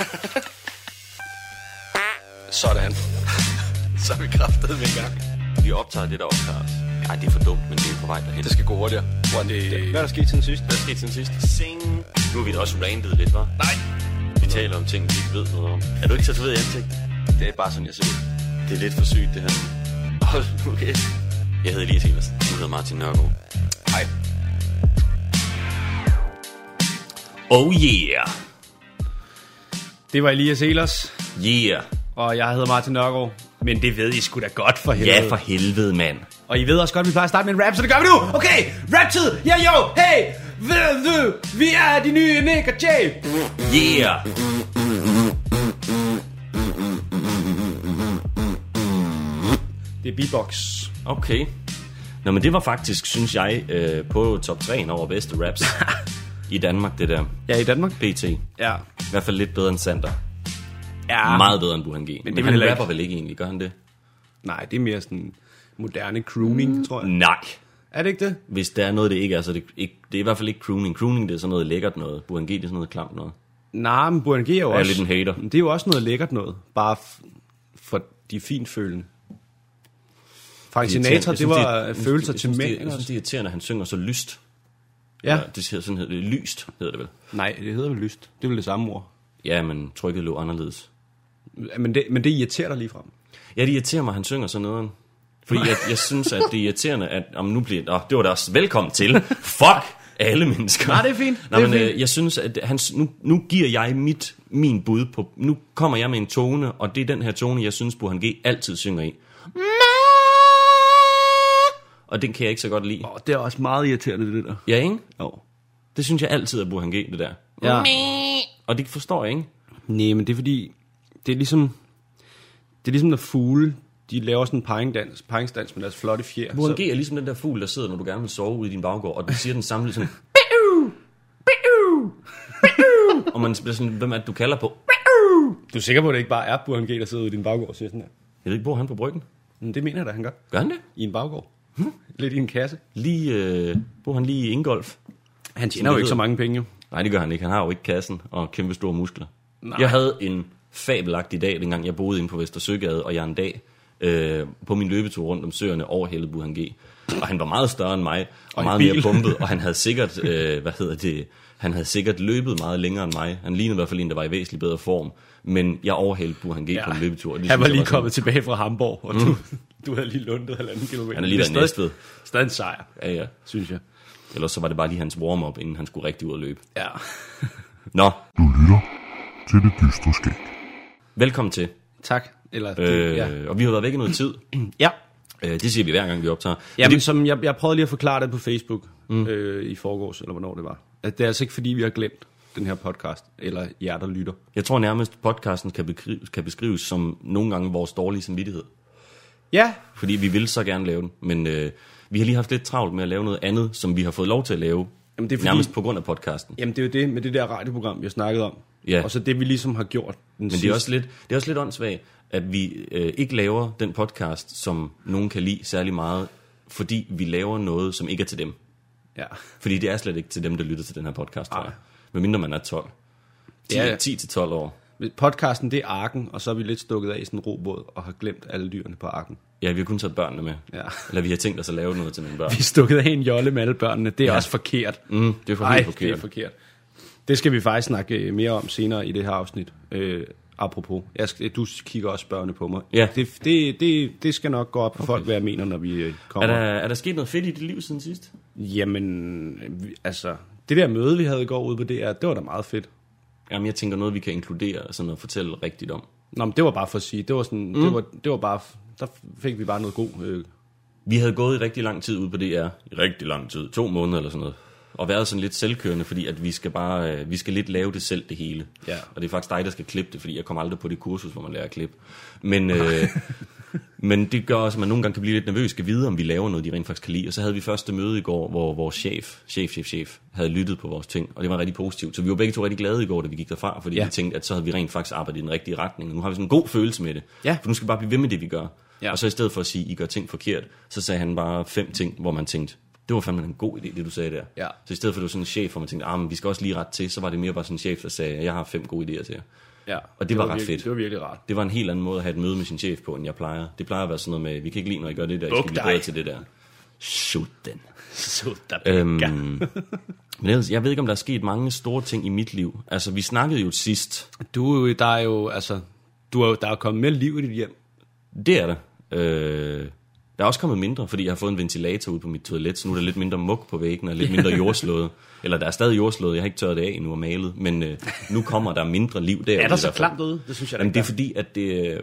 Sådan. Så er vi kraftet med gang. Vi optager det, der optager os. Nej, det er for dumt, men det er på vej derhen. Det skal gå hurtigere. Hvor det... Hvad er der sket siden sidst? Hvad skete siden sidst? Sing. Nu har vi da også randet lidt, hva'? Nej. Vi taler om ting, vi ikke ved noget om. Er du ikke tatoveret i ansigt? Det er bare sådan, jeg ser ud. Det er lidt for sygt, det her. Hold nu kæft. Jeg hedder Elias Evers. Du hedder Martin Nørgaard. Hej. Oh yeah. Det var Elias Elers, Yeah. og jeg hedder Martin Nørgaard. Men det ved I sgu da godt for helvede. Ja, for helvede, mand. Og I ved også godt, at vi plejer at starte med en rap, så det gør vi nu! Okay, rap-tid! Ja, jo! Hey! Vi er de nye Nick og Jay! Yeah. Det er beatbox. Okay. Nå, men det var faktisk, synes jeg, øh, på top 3 over bedste raps i Danmark, det der. Ja, i Danmark. PT. I Ja. hvert fald lidt bedre end Sander. Ja. Meget bedre end Burhan G. Men, men vil han rapper ikke. vel ikke egentlig, gør han det? Nej, det er mere sådan moderne crooning, tror jeg. Nej. Er det ikke det? Hvis der er noget, det ikke er, så det, ikke, det er i hvert fald ikke crooning. Crooning, det er sådan noget lækkert noget. Burhan G, det er sådan noget klamt noget. Nej, men Burhan G er jo er også... lidt en hater. Det er jo også noget lækkert noget. Bare for de fint følende. Frank Sinatra, det var følelser til mænd. det, Jeg synes, det er irriterende, at han synger så lyst. Ja. Ja, det hedder, sådan hedder det. Lyst hedder det vel. Nej, det hedder vel lyst. Det er vel det samme ord. Ja, men trykket lå anderledes. Men det, men det irriterer dig lige frem. Ja, det irriterer mig, han synger så nederen. Fordi jeg, jeg synes, at det er irriterende, at om nu bliver... Åh, det var da også velkommen til. Fuck alle mennesker. Nej, det er fint. Nej, Det er men fint. øh, jeg synes, at han, nu, nu giver jeg mit, min bud på... Nu kommer jeg med en tone, og det er den her tone, jeg synes, Burhan G altid synger i. Og den kan jeg ikke så godt lide. Åh, det er også meget irriterende, det der. Ja, ikke? Jo. Det synes jeg altid er Burhan G, det der. Ja. Og det forstår jeg ikke. Nej, men det er fordi, det er ligesom, det er ligesom når fugle, de laver sådan en pegingdans, pegingsdans med deres flotte fjer. Burhan G er ligesom den der fugl, der sidder, når du gerne vil sove ude i din baggård, og den siger den samme ligesom... og man bliver sådan, hvem er det, du kalder på? Du er sikker på, at det ikke bare er Burhan G, der sidder ude i din baggård og siger sådan her? Jeg ved ikke, bor han på bryggen? Men det mener jeg da, han gør. Gør han det? I en baggård. Lidt i en kasse. Lige, øh, bor han lige i Ingolf? Han tjener jo ikke så mange penge, jo. Nej, det gør han ikke. Han har jo ikke kassen og kæmpe store muskler. Nej. Jeg havde en fabelagtig dag, dengang jeg boede inde på Vestersøgade, og jeg en dag øh, på min løbetur rundt om søerne overhældede Burhan G. Og han var meget større end mig, og, Og meget bil. mere pumpet, og han havde sikkert, øh, hvad hedder det, han havde sikkert løbet meget længere end mig. Han lignede i hvert fald en, der var i væsentlig bedre form. Men jeg overhældte Burhan G ja. på en løbetur. det Han synes var lige sådan- kommet tilbage fra Hamburg, og du, du havde lige lundet halvanden kilometer. Han har lige Det er været stadig- Næstved. Stadig en sejr, Ja, ja. synes jeg. Ellers så var det bare lige hans warm-up, inden han skulle rigtig ud og løbe. Ja. Nå, Du lytter til det dystre skæg. velkommen til. Tak. Eller, Øh, ja. Og vi har været væk i noget tid. ja. Øh, det siger vi hver gang, vi optager. Jamen, Men det... som jeg, jeg prøvede lige at forklare det på Facebook mm. øh, i forgårs, eller hvornår det var. At det er altså ikke, fordi vi har glemt den her podcast, eller jer, der lytter. Jeg tror nærmest, podcasten kan, bekri- kan beskrives som nogle gange vores dårlige samvittighed. Ja, Fordi vi vil så gerne lave den, men øh, vi har lige haft lidt travlt med at lave noget andet, som vi har fået lov til at lave. Jamen, det er fordi- Nærmest på grund af podcasten. jamen det er jo det med det der radioprogram, vi har snakket om. Ja. Og så det, vi ligesom har gjort den Men det er, også lidt, det er også lidt åndssvagt, at vi øh, ikke laver den podcast, som nogen kan lide særlig meget, fordi vi laver noget, som ikke er til dem. Ja. Fordi det er slet ikke til dem, der lytter til den her podcast, tror jeg. Medmindre man er 12. 10, Ja, ja, ja. 10 til 12 år. Podcasten, det er arken, og så er vi lidt stukket af i sådan en robåd, og har glemt alle dyrene på arken. Ja, vi har kun taget børnene med. Ja. Eller vi har tænkt os at lave noget til nogle børn. Vi er stukket af en jolle med alle børnene. Det er ja. også forkert. Mm, det er for Nej, helt det forkert. er forkert. Det skal vi faktisk snakke øh, mere om senere i det her afsnit. Øh, apropos. Jeg du kigger også spørgende på mig. Ja. Det, det, det, det skal nok gå op for okay. folk, hvad jeg mener, når vi øh, Er kommer. der, er der sket noget fedt i dit liv siden sidst? Jamen, altså, det der møde, vi havde i går ude på DR, det var da meget fedt. Jamen, jeg tænker noget, vi kan inkludere sådan at fortælle rigtigt om. Nå, men det var bare for at sige, det var sådan, mm. det, var, det var bare, der fik vi bare noget god, øh, Vi havde gået i rigtig lang tid ude på DR. I rigtig lang tid. To måneder eller sådan noget. Og været sådan lidt selvkørende, fordi at vi skal bare, øh, vi skal lidt lave det selv, det hele. Ja. Og det er faktisk dig, der skal klippe det, fordi jeg kommer aldrig på det kursus, hvor man lærer at klippe. Men, øh, men det gør også, at man nogle gange kan blive lidt nervøs, skal vide, om vi laver noget, de rent faktisk kan lide. Og så havde vi første møde i går, hvor vores chef, chef, chef, chef, havde lyttet på vores ting, og det var rigtig positivt. Så vi var begge to rigtig glade i går, da vi gik derfra, fordi Ja. vi tænkte, at så havde vi rent faktisk arbejdet i den rigtige retning. Og nu har vi sådan en god følelse med det. Ja. For nu skal vi bare blive ved med det, vi gør. Ja. Og så i stedet for at sige, I gør ting forkert, så sagde han bare fem ting, hvor man tænkte, det var fandme en god idé, det du sagde der. Ja. Så i stedet for, at du var sådan en chef, hvor man tænkte, ah, men vi skal også lige ret til, så var det mere bare sådan en chef, der sagde, jeg har fem gode idéer til jer. Ja, Og det, var, ret virkelig, fedt. Det var virkelig rart. Det var en helt anden måde at have et møde med sin chef på, end jeg plejer. Det plejer at være sådan noget med, vi kan ikke lide, når I gør det der, I Buk skal blive dig. bedre til det der. Shoot den. Der Øhm, men ellers, jeg ved ikke, om der er sket mange store ting i mit liv. Altså, vi snakkede jo sidst. Du er der er jo, altså, du er der er kommet mere liv i dit hjem. Det er der. Øh, der er også kommet mindre, fordi jeg har fået en ventilator ud på mit toilet, så nu er der lidt mindre muk på væggen og lidt mindre jordslået. Eller der er stadig jordslået, jeg har ikke tørret det af endnu og malet, men øh, nu kommer der mindre liv der. Er der så klamt ude? Det synes jeg Jamen, det er fordi, at det, øh,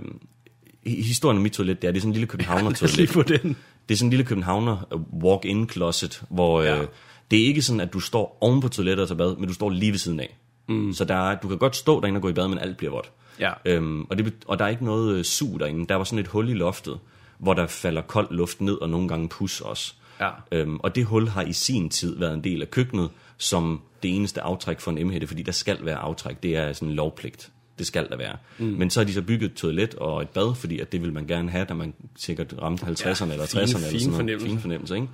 hi- historien om mit toilet, det er, det er sådan en lille københavner Lad os lige toilet. få den. Det er sådan en lille københavner øh, walk-in closet, hvor Ja. øh, det er ikke sådan, at du står oven på toilettet og tager bad, men du står lige ved siden af. Mm. Så der er, du kan godt stå derinde og gå i bad, men alt bliver vådt. Ja. Øhm, og, det, og der er ikke noget øh, sug derinde. Der var sådan et hul i loftet, hvor der falder kold luft ned, og nogle gange pus også. Ja. Øhm, og det hul har i sin tid været en del af køkkenet, som det eneste aftræk for en emhætte, fordi der skal være aftræk. Det er sådan en lovpligt. Det skal der være. Mm. Men så har de så bygget et toilet og et bad, fordi at det vil man gerne have, da man sikkert ramte 50'erne Ja, eller 60'erne. fine- eller fine sådan noget. fornemmelse. Fine fornemmelse, ikke?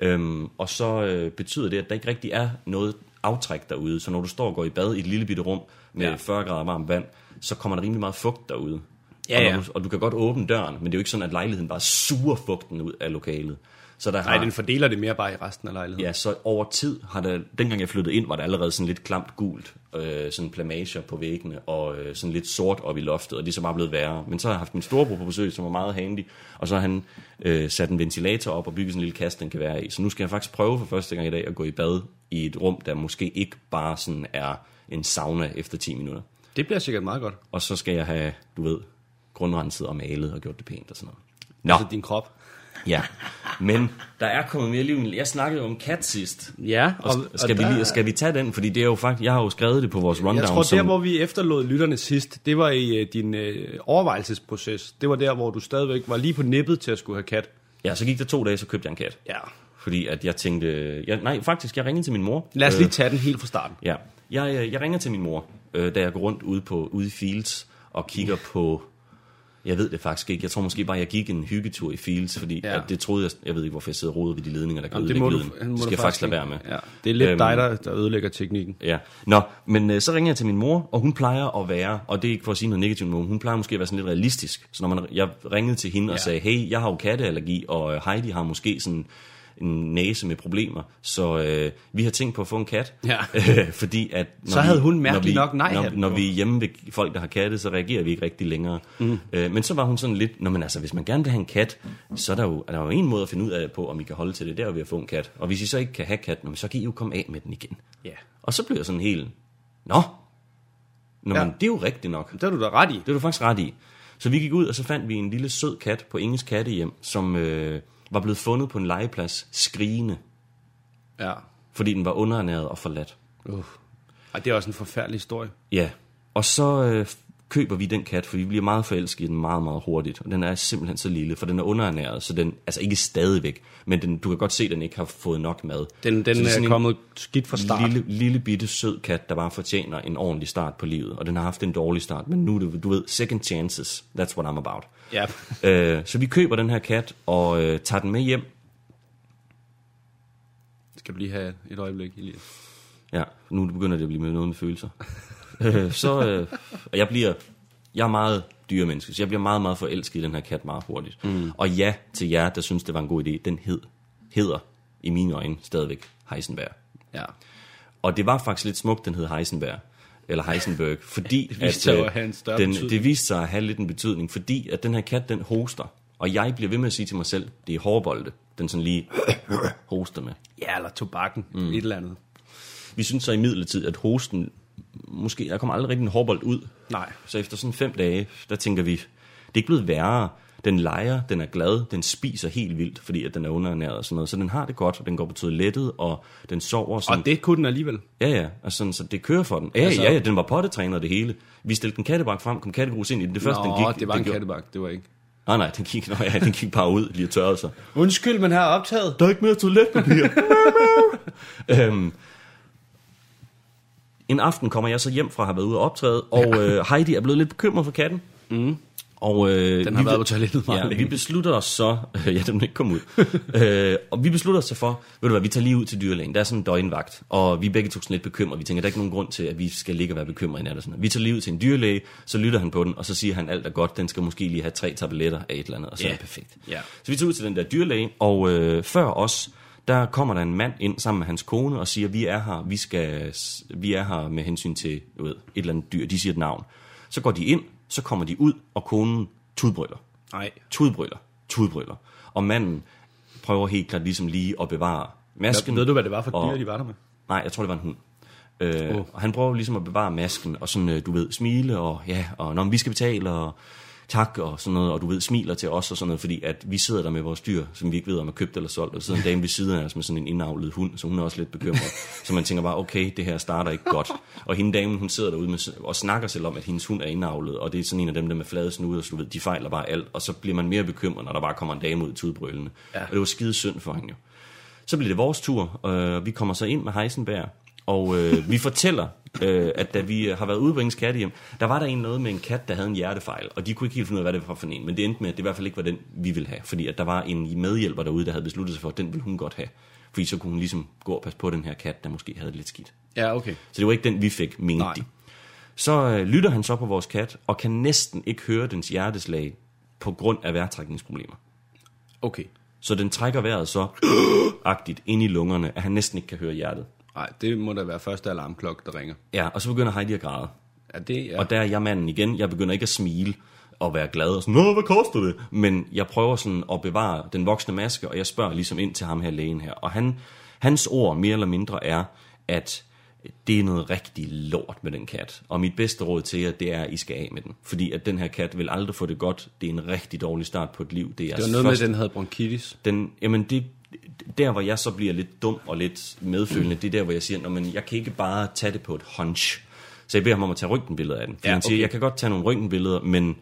Øhm, og så øh, betyder det, at der ikke rigtig er noget aftræk derude. Så når du står og går i bad i et lille bitte rum med ja. 40 grader varmt vand, så kommer der rimelig meget fugt derude. Ja, og, ja. når Du, og du kan godt åbne døren, men det er jo ikke sådan, at lejligheden bare suger fugten ud af lokalet. Så der Nej, har, den fordeler det mere bare i resten af lejligheden. Ja, så over tid har der, dengang jeg flyttede ind, var der allerede sådan lidt klamt gult, øh, sådan plamager på væggene, og øh, sådan lidt sort op i loftet, og det er så bare blevet værre. Men så har jeg haft min storebror på besøg, som var meget handy, og så har han øh, sat en ventilator op og bygget sådan en lille kasse, den kan være i. Så nu skal jeg faktisk prøve for første gang i dag at gå i bad i et rum, der måske ikke bare sådan er en sauna efter 10 minutter. Det bliver sikkert meget godt. Og så skal jeg have, du ved, grundrenset og malet og gjort det pænt og sådan noget. Nå, Altså din krop. ja. Men der er kommet mere liv. Jeg snakkede jo om kat sidst. Ja, Og, og skal, vi lige, skal vi tage den? Fordi det er jo faktisk, jeg har jo skrevet det på vores rundown. Jeg tror, som, der hvor vi efterlod lytterne sidst, det var i uh, din uh, overvejelsesproces. Det var der, hvor du stadigvæk var lige på nippet til at skulle have kat. Ja, så gik der to dage, så købte jeg en kat. Ja. Fordi at jeg tænkte, jeg, nej faktisk, jeg ringede til min mor. Lad os lige tage den helt fra starten. Ja, jeg, øh, jeg ringer til min mor, øh, da jeg går rundt ude, på, ude i Fields og kigger på... Jeg ved det faktisk ikke. Jeg tror måske bare, jeg gik en hyggetur i Fields, fordi Ja. det troede jeg... Jeg ved ikke, hvorfor jeg sidder rodet ved de ledninger, der kan Jamen, ødelægge må du, lyden. det skal jeg faktisk lade være med. Ja. Det er lidt Øhm, dig, der, der ødelægger teknikken. Ja. Nå, men øh, så ringer jeg til min mor, og hun plejer at være, og det er ikke for at sige noget negativt, men hun plejer måske at være sådan lidt realistisk. Så når man, jeg ringede til hende og Ja. sagde, hey, jeg har jo katteallergi, og øh, Heidi har måske sådan en næse med problemer, så øh, vi har tænkt på at få en kat. Ja. Øh, fordi at når Så havde hun når mærkeligt vi, nok nej-hatten Når, når vi er hjemme ved folk, der har katte, så reagerer vi ikke rigtig længere. Mm. Øh, men så var hun sådan lidt, Nå, men altså, hvis man gerne vil have en kat, så er der jo, er der jo en måde at finde ud af på, om I kan holde til det, der er ved at få en kat. Og hvis I så ikke kan have kat, nå, men så kan I jo komme af med den igen. Ja. Og så blev jeg sådan helt, nå, nå Ja. men det er jo rigtigt nok. Det er du da ret i. Det er du faktisk ret i. Så vi gik ud, og så fandt vi en lille sød kat på Inges kattehjem, som øh, var blevet fundet på en legeplads, skrigende, Ja. fordi den var underernæret og forladt. Uh. Ej, det er også en forfærdelig historie. Ja, og så øh, køber vi den kat, for vi bliver meget forelsket i den meget, meget hurtigt. Og den er simpelthen så lille, for den er underernæret, så den, altså ikke stadigvæk, men den, du kan godt se, at den ikke har fået nok mad. Den, den så det er, en kommet skidt fra start. Lille, lille bitte sød kat, der bare fortjener en ordentlig start på livet. Og den har haft en dårlig start, men nu er det, du ved, second chances. That's what I'm about. Ja. Øh, så vi køber den her kat og øh, tager den med hjem. Skal du lige have et øjeblik, Elias? Ja, nu begynder det at blive med noget med følelser. øh, så, øh, og jeg bliver, jeg er meget dyremenneske, så jeg bliver meget, meget forelsket i den her kat meget hurtigt. Mm. Og ja, til jer, der synes, det var en god idé, den hed, hedder i mine øjne stadigvæk Heisenberg. Ja. Og det var faktisk lidt smukt, den hed Heisenberg. Eller Heisenberg, fordi Det viste sig jo øh, at større den, betydning. det viste sig at have lidt en betydning, fordi at den her kat, den hoster. Og jeg bliver ved med at sige til mig selv, det er hårbolde, den sådan lige hoster med. Ja, eller tobakken. Mm. Et eller andet. Vi synes så i midlertid, at hosten, måske, der kommer aldrig rigtig en hårbold ud. Nej. Så efter sådan fem dage, der tænker vi, det er ikke blevet værre. Den leger, den er glad, den spiser helt vildt, fordi at den er underernæret og sådan noget. Så den har det godt, og den går på toilettet, og den sover sådan. Og det kunne den alligevel. Ja, ja, altså sådan, så det kører for den. Ja, Altså- ja, ja, den var pottetræner og det hele. Vi stillede den kattebak frem, kom kattegrus ind i den. Det første, Nå, den gik... det var den en gjorde- kattebak, det var ikke. Nej, nej, den gik, nå, ja, den gik bare ud lige og tørrede sig. Undskyld, men her er optaget. Der er ikke mere toiletpapir. øhm, en aften kommer jeg så hjem fra at have været ude og optræde, og øh, Heidi er blevet lidt bekymret for katten. Mm. Og, øh, Den har vi været på toilettet meget ja, længe. vi beslutter os så, ja, den vil ikke komme ud. øh, og vi beslutter os så for, ved du hvad, vi tager lige ud til dyrlægen. Der er sådan en døgnvagt, og vi er begge to sådan lidt bekymrede. Vi tænker, der er ikke nogen grund til, at vi skal ligge og være bekymrede og sådan noget. Vi tager lige ud til en dyrlæge, så lytter han på den, og så siger han, alt er godt, den skal måske lige have tre tabletter af et eller andet, og så Ja. er det perfekt. Ja. Så vi tager ud til den der dyrlæge, og øh, før os, der kommer der en mand ind sammen med hans kone og siger, vi er her, vi, skal, vi er her med hensyn til du ved, et eller andet dyr. De siger et navn. Så går de ind, så kommer de ud, og konen tudbrøller. Nej. Tudbrøller. Tudbrøller. Og manden prøver helt klart ligesom lige at bevare masken. Ved du, hvad det var for og- dyr, de var der med? Nej, jeg tror, det var en hund. Øh, oh. Og han prøver ligesom at bevare masken, og sådan, øh, du ved, smile, og ja, og når vi skal betale, og tak, og sådan noget, og du ved, smiler til os og sådan noget, fordi at vi sidder der med vores dyr, som vi ikke ved, om er købt eller solgt, og så sidder en dame ved siden af os med sådan en indavlet hund, så hun er også lidt bekymret. så man tænker bare, okay, det her starter ikke godt. Og hende damen, hun sidder derude med, og snakker selv om, at hendes hund er indavlet, og det er sådan en af dem, der med flade snude, og så du ved, de fejler bare alt, og så bliver man mere bekymret, når der bare kommer en dame ud tudbrølende. Ja. Og det var skide synd for hende jo. Så bliver det vores tur, og vi kommer så ind med Heisenberg, og øh, vi fortæller, øh, at da vi har været ude på Ingens Kattehjem, der var der en noget med en kat, der havde en hjertefejl, og de kunne ikke helt finde ud af, hvad det var for en, men det endte med, at det i hvert fald ikke var den, vi ville have, fordi at der var en medhjælper derude, der havde besluttet sig for, at den ville hun godt have, fordi så kunne hun ligesom gå og passe på den her kat, der måske havde det lidt skidt. Ja, okay. Så det var ikke den, vi fik, mente Nej. de. Så øh, lytter han så på vores kat, og kan næsten ikke høre dens hjerteslag på grund af vejrtrækningsproblemer. Okay. Så den trækker vejret så agtigt ind i lungerne, at han næsten ikke kan høre hjertet. Nej, det må da være første alarmklokke, der ringer. Ja, og så begynder Heidi at græde. Ja, det er... Ja. Og der er jeg manden igen. Jeg begynder ikke at smile og være glad og sådan, Nå, hvad koster det? Men jeg prøver sådan at bevare den voksne maske, og jeg spørger ligesom ind til ham her lægen her. Og han, hans ord mere eller mindre er, at det er noget rigtig lort med den kat. Og mit bedste råd til jer, det er, at I skal af med den. Fordi at den her kat vil aldrig få det godt. Det er en rigtig dårlig start på et liv. Det er, det var noget med, at den havde bronkitis. den, jamen det, der hvor jeg så bliver lidt dum og lidt medfølende, det er der hvor jeg siger, "Nå, men jeg kan ikke bare tage det på et hunch. Så jeg beder ham om at tage røntgenbilleder af den. For Ja, han siger, okay. jeg kan godt tage nogle røntgenbilleder, men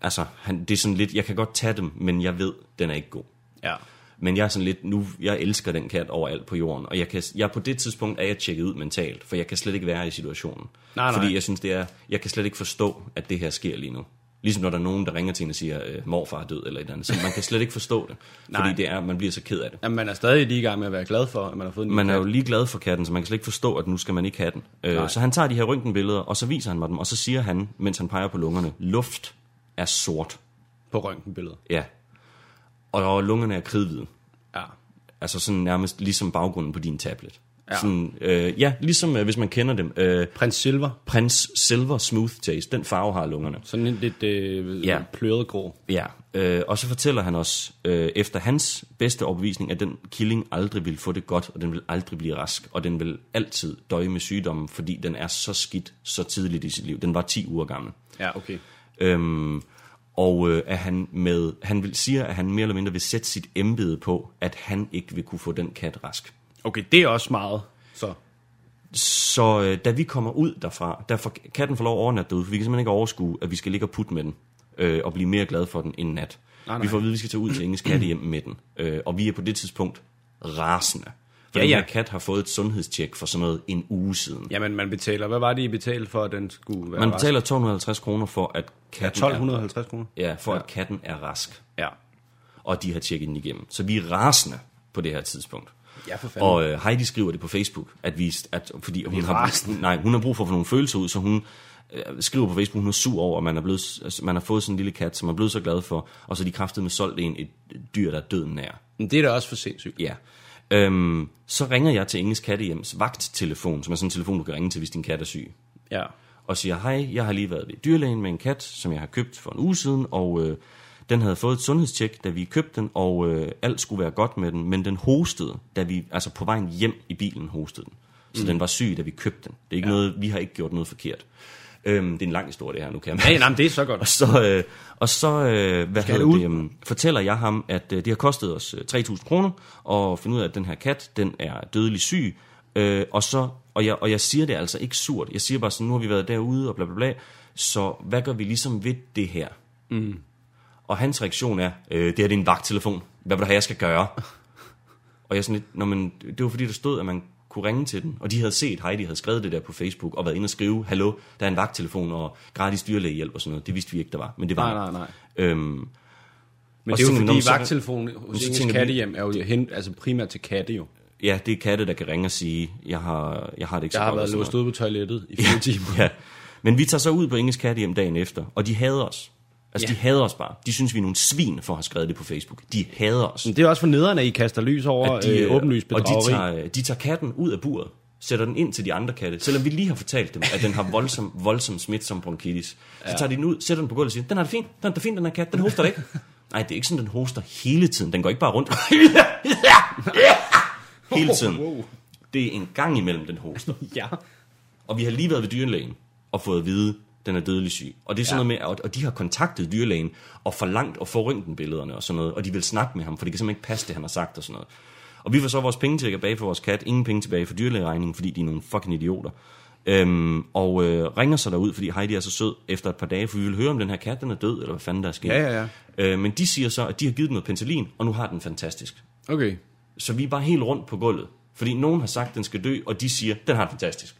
altså, han, det er sådan lidt, jeg kan godt tage dem, men jeg ved, den er ikke god. Ja. Men jeg er sådan lidt, nu, jeg elsker den kat overalt på jorden, og jeg kan, jeg på det tidspunkt er jeg tjekket ud mentalt, for jeg kan slet ikke være i situationen. Nej, nej. Fordi jeg synes, det er, jeg kan slet ikke forstå, at det her sker lige nu. Ligesom når der er nogen, der ringer til en og siger, øh, morfar er død eller et eller andet. Så man kan slet ikke forstå det, Nej. fordi det er, man bliver så ked af det. Jamen, man er stadig lige i gang med at være glad for, at man har fået en ny Man er jo lige glad for katten, så man kan slet ikke forstå, at nu skal man ikke have den. Øh, så han tager de her røntgenbilleder, og så viser han mig dem, og så siger han, mens han peger på lungerne, luft er sort. på røntgenbilledet. Ja. Og lungerne er kridhvide. Ja. Altså sådan nærmest ligesom baggrunden på din tablet. Ja. Sådan, øh, ja, ligesom øh, hvis man kender dem. Øh, Prins Silver. Prins Silver Smooth Taste, den farve har lungerne. Sådan en lidt øh, Ja. pløret grå. Ja, øh, og så fortæller han os, øh, efter hans bedste overbevisning, at den killing aldrig vil få det godt, og den vil aldrig blive rask, og den vil altid døje med sygdommen, fordi den er så skidt så tidligt i sit liv. Den var 10 uger gammel. Ja, okay. Øhm, og øh, at han med, han vil siger, at han mere eller mindre vil sætte sit embede på, at han ikke vil kunne få den kat rask. Okay, det er også meget. Så. Så øh, da vi kommer ud derfra, der får katten får lov at overnatte derude, for vi kan simpelthen ikke overskue, at vi skal ligge og putte med den, øh, og blive mere glade for den en nat. Nej, nej. Vi får at vide, at vi skal tage ud til Inges kattehjem med den, øh, og vi er på det tidspunkt rasende. For Ja, den ja. her kat har fået et sundhedstjek for sådan noget en uge siden. Jamen, man betaler. Hvad var det, I betalte for, at den skulle være Man rask? betaler 1250 kroner for, at Ja, katten, er, 1250 kroner. ja, for at katten er rask. Ja. og de har tjekket den igennem. Så vi er rasende på det her tidspunkt. Ja, for fanden. Og øh, Heidi skriver det på Facebook, at vi, at, fordi hun har, nej, hun har brug for at få nogle følelser ud, så hun øh, skriver på Facebook, hun er sur over, at man, er blevet, altså, man har fået sådan en lille kat, som man er blevet så glad for, og så de kraftet med solgt en et dyr, der er døden nær. Men det er da også for sindssygt. Ja. Øhm, så ringer jeg til Inges Kattehjems vagttelefon, som er sådan en telefon, du kan ringe til, hvis din kat er syg Ja. og siger, hej, jeg har lige været ved dyrlægen med en kat, som jeg har købt for en uge siden, og øh, den havde fået et sundhedstjek, da vi købte den, og øh, alt skulle være godt med den, men den hostede, da vi, altså på vejen hjem i bilen hostede den. Så mm. den var syg, da vi købte den. Det er ikke ja. noget, vi har ikke gjort noget forkert. Øhm, det er en lang historie, det her, nu kan jeg nej, men det er så og godt. så, øh, og så øh, hvad hedder det øh, fortæller jeg ham, at øh, det har kostet os øh, 3.000 kroner at finde ud af, at den her kat, den er dødelig syg. Øh, og, så, og, jeg, og jeg siger det altså ikke surt. Jeg siger bare sådan, nu har vi været derude og bla bla bla. Så hvad gør vi ligesom ved det her? Mm. Og hans reaktion er, øh, det her det er en vagttelefon. Hvad vil du have, jeg skal gøre? og jeg sådan lidt, Nå, men det var fordi, der stod, at man kunne ringe til den, og de havde set, Heidi havde skrevet det der på Facebook, og været inde og skrive, hallo, der er en vagttelefon og gratis dyrlægehjælp og sådan noget. Det vidste vi ikke, der var, men det var Nej, nej, nej. Øhm, Men det er jo fordi vagttelefonen hos vi- kattehjem er jo hen, altså primært til katte jo. ja, det er katte, der kan ringe og sige, jeg har, jeg har det ikke så Jeg har godt. været låst ude på toilettet i fire timer. Ja, men vi tager så ud på Inges Kattehjem dagen efter, og de hader os. Altså, Ja. de hader os bare. De synes, vi er nogle svin for at have skrevet det på Facebook. De hader os. Men det er også for nederen, at I kaster lys over At de, øh, åbenlys og de bedrageri. tager, de tager katten ud af buret, sætter den ind til de andre katte, selvom vi lige har fortalt dem, at den har voldsom, voldsom smitsom bronkitis. Så Ja. tager de den ud, sætter den på gulvet og siger, den har det fint, den er da fint, den her kat, den hoster ikke. Nej, det er ikke sådan, den hoster hele tiden. Den går ikke bare rundt hele tiden. Wow. Det er en gang imellem, den hoster. Ja. Og vi har lige været ved dyrlægen og fået at vide, den er dødelig syg. Og det er sådan Ja. noget med, at- og de har kontaktet dyrlægen og forlangt at få røntgenbillederne og sådan noget, og de vil snakke med ham, for det kan simpelthen ikke passe, det han har sagt og sådan noget. Og vi får så vores penge tilbage for vores kat, ingen penge tilbage for dyrlægeregningen, fordi de er nogle fucking idioter. Øhm, og øh, ringer så derud, fordi Heidi er så sød efter et par dage, for vi vil høre, om den her kat den er død, eller hvad fanden der er sket. Ja, ja, ja. Øh, men de siger så, at de har givet den noget penicillin, og nu har den fantastisk. Okay. Så vi er bare helt rundt på gulvet. Fordi nogen har sagt, at den skal dø, og de siger, den har det fantastisk.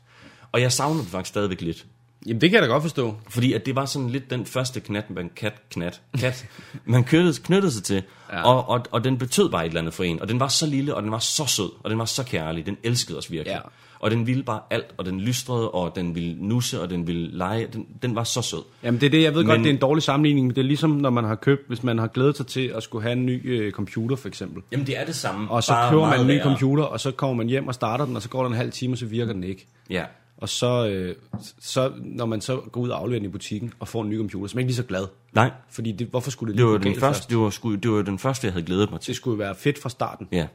Og jeg savner det faktisk stadigvæk lidt. Jamen, det kan jeg da godt forstå. Fordi at det var sådan lidt den første knat, man kat, knat, kat, man knyttede, knyttede sig til. Ja. Og, og, og den betød bare et eller andet for en. Og den var så lille, og den var så sød, og den var så kærlig. Den elskede os virkelig. Ja. Og den ville bare alt, og den lystrede, og den ville nusse, og den ville lege. Den, den var så sød. Jamen, det er det, jeg ved men... godt, det er en dårlig sammenligning, men det er ligesom, når man har købt, hvis man har glædet sig til at skulle have en ny øh, computer, for eksempel. Jamen det er det samme. Og så køber man en ny computer, og så kommer man hjem og starter den, og så går der en halv time, og så virker den ikke. Ja. Og så, øh, så når man så går ud og afleverer den i butikken og får en ny computer, så er man ikke lige så glad. Nej, Fordi det, hvorfor skulle det det lige var, gå den første, først? det, var, sgu- det var den første, jeg havde glædet mig til. Det skulle være fedt fra starten. Ja.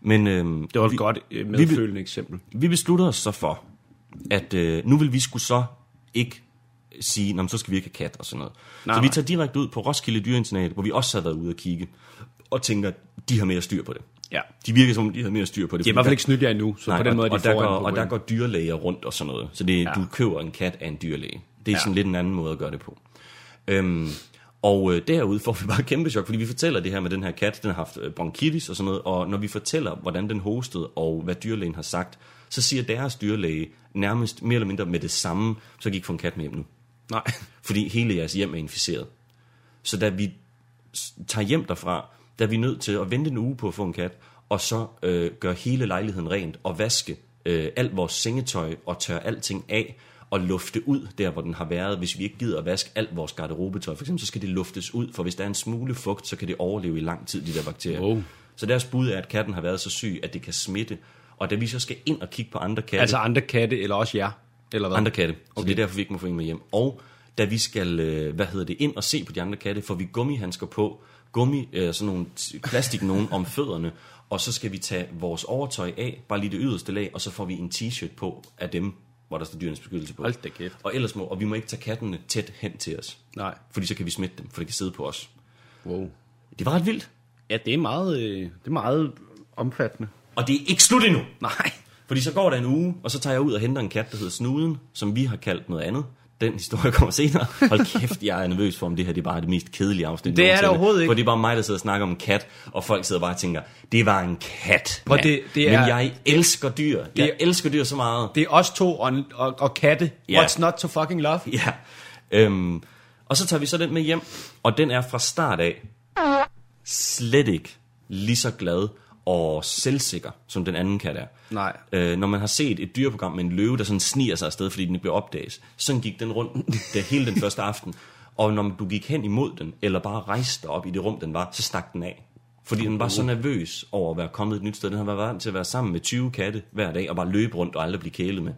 Men øhm, Det var et vi, godt øh, vi- medfølende eksempel. vi beslutter os så for, at øh, nu vil vi skulle så ikke sige, "Nå, så skal vi ikke have kat og sådan noget. Nej, så vi tager direkte ud på Roskilde Dyreinternat, hvor vi også har været ude og kigge, og tænker, de har mere styr på det. Ja. De virker som om, de har mere styr på det. De har i hvert fald ikke snydt jer endnu, så Nej, på den måde er de og, der går, og der går dyrlæger rundt og sådan noget. Så det, Ja. du køber en kat af en dyrlæge. Det er Ja. sådan lidt en anden måde at gøre det på. Øhm, og øh, derude får vi bare kæmpe chok, fordi vi fortæller det her med den her kat, den har haft øh, bronkitis og sådan noget, og når vi fortæller, hvordan den hostede, og hvad dyrlægen har sagt, så siger deres dyrlæge nærmest mere eller mindre med det samme, så gik få en kat med hjem nu. Nej. Fordi hele jeres hjem er inficeret. Så da vi tager hjem derfra, der er vi nødt til at vente en uge på at få en kat, og så øh, gøre hele lejligheden rent, og vaske øh, alt vores sengetøj, og tørre alting af, og lufte ud der, hvor den har været. Hvis vi ikke gider at vaske alt vores garderobetøj, for eksempel, så skal det luftes ud, for hvis der er en smule fugt, så kan det overleve i lang tid, de der bakterier. Wow. Så deres bud er, at katten har været så syg, at det kan smitte, og da vi så skal ind og kigge på andre katte, Altså andre katte, eller også jer? Eller hvad? andre katte. Så det er derfor, vi ikke må få en med hjem. Og da vi skal, øh, hvad hedder det, ind og se på de andre katte, får vi gummihandsker på, gummi, øh, sådan nogle plastik nogen om fødderne, og så skal vi tage vores overtøj af, bare lige det yderste lag, og så får vi en t-shirt på af dem, hvor der står dyrenes beskyttelse på. Hold da kæft. Og ellers må, og vi må ikke tage kattene tæt hen til os, Nej. fordi så kan vi smitte dem, for det kan sidde på os. Wow. Det var ret vildt, Ja, det er meget, øh, det er meget omfattende. og det er ikke slut endnu. Nej. Fordi så går der en uge, og så tager jeg ud og henter en kat, der hedder Snuden, som vi har kaldt noget andet. Den historie kommer senere. Hold kæft, jeg er nervøs for, om det her det er bare det mest kedelige afsnit. Det er det overhovedet ikke. For det er bare mig, der sidder og snakker om en kat, og folk sidder bare og tænker, det var en kat. Mand." det- det er- Men jeg elsker dyr. Jeg Det- elsker dyr så meget. Det er os to og, og, og katte. Ja. What's not to fucking love? Ja. Øhm, og så tager vi så den med hjem, og den er fra start af slet ikke lige så glad og selvsikker, som den anden kat er. Nej. Øh, når man har set et dyreprogram med en løve, der sådan sniger sig afsted, fordi den ikke bliver opdaget, sådan gik den rundt det hele den første aften. Og når du gik hen imod den, eller bare rejste op i det rum, den var, så stak den af. Fordi den var så nervøs over at være kommet et nyt sted. Den har været vant til at være sammen med 20 katte hver dag, og bare løbe rundt og aldrig blive kælet med.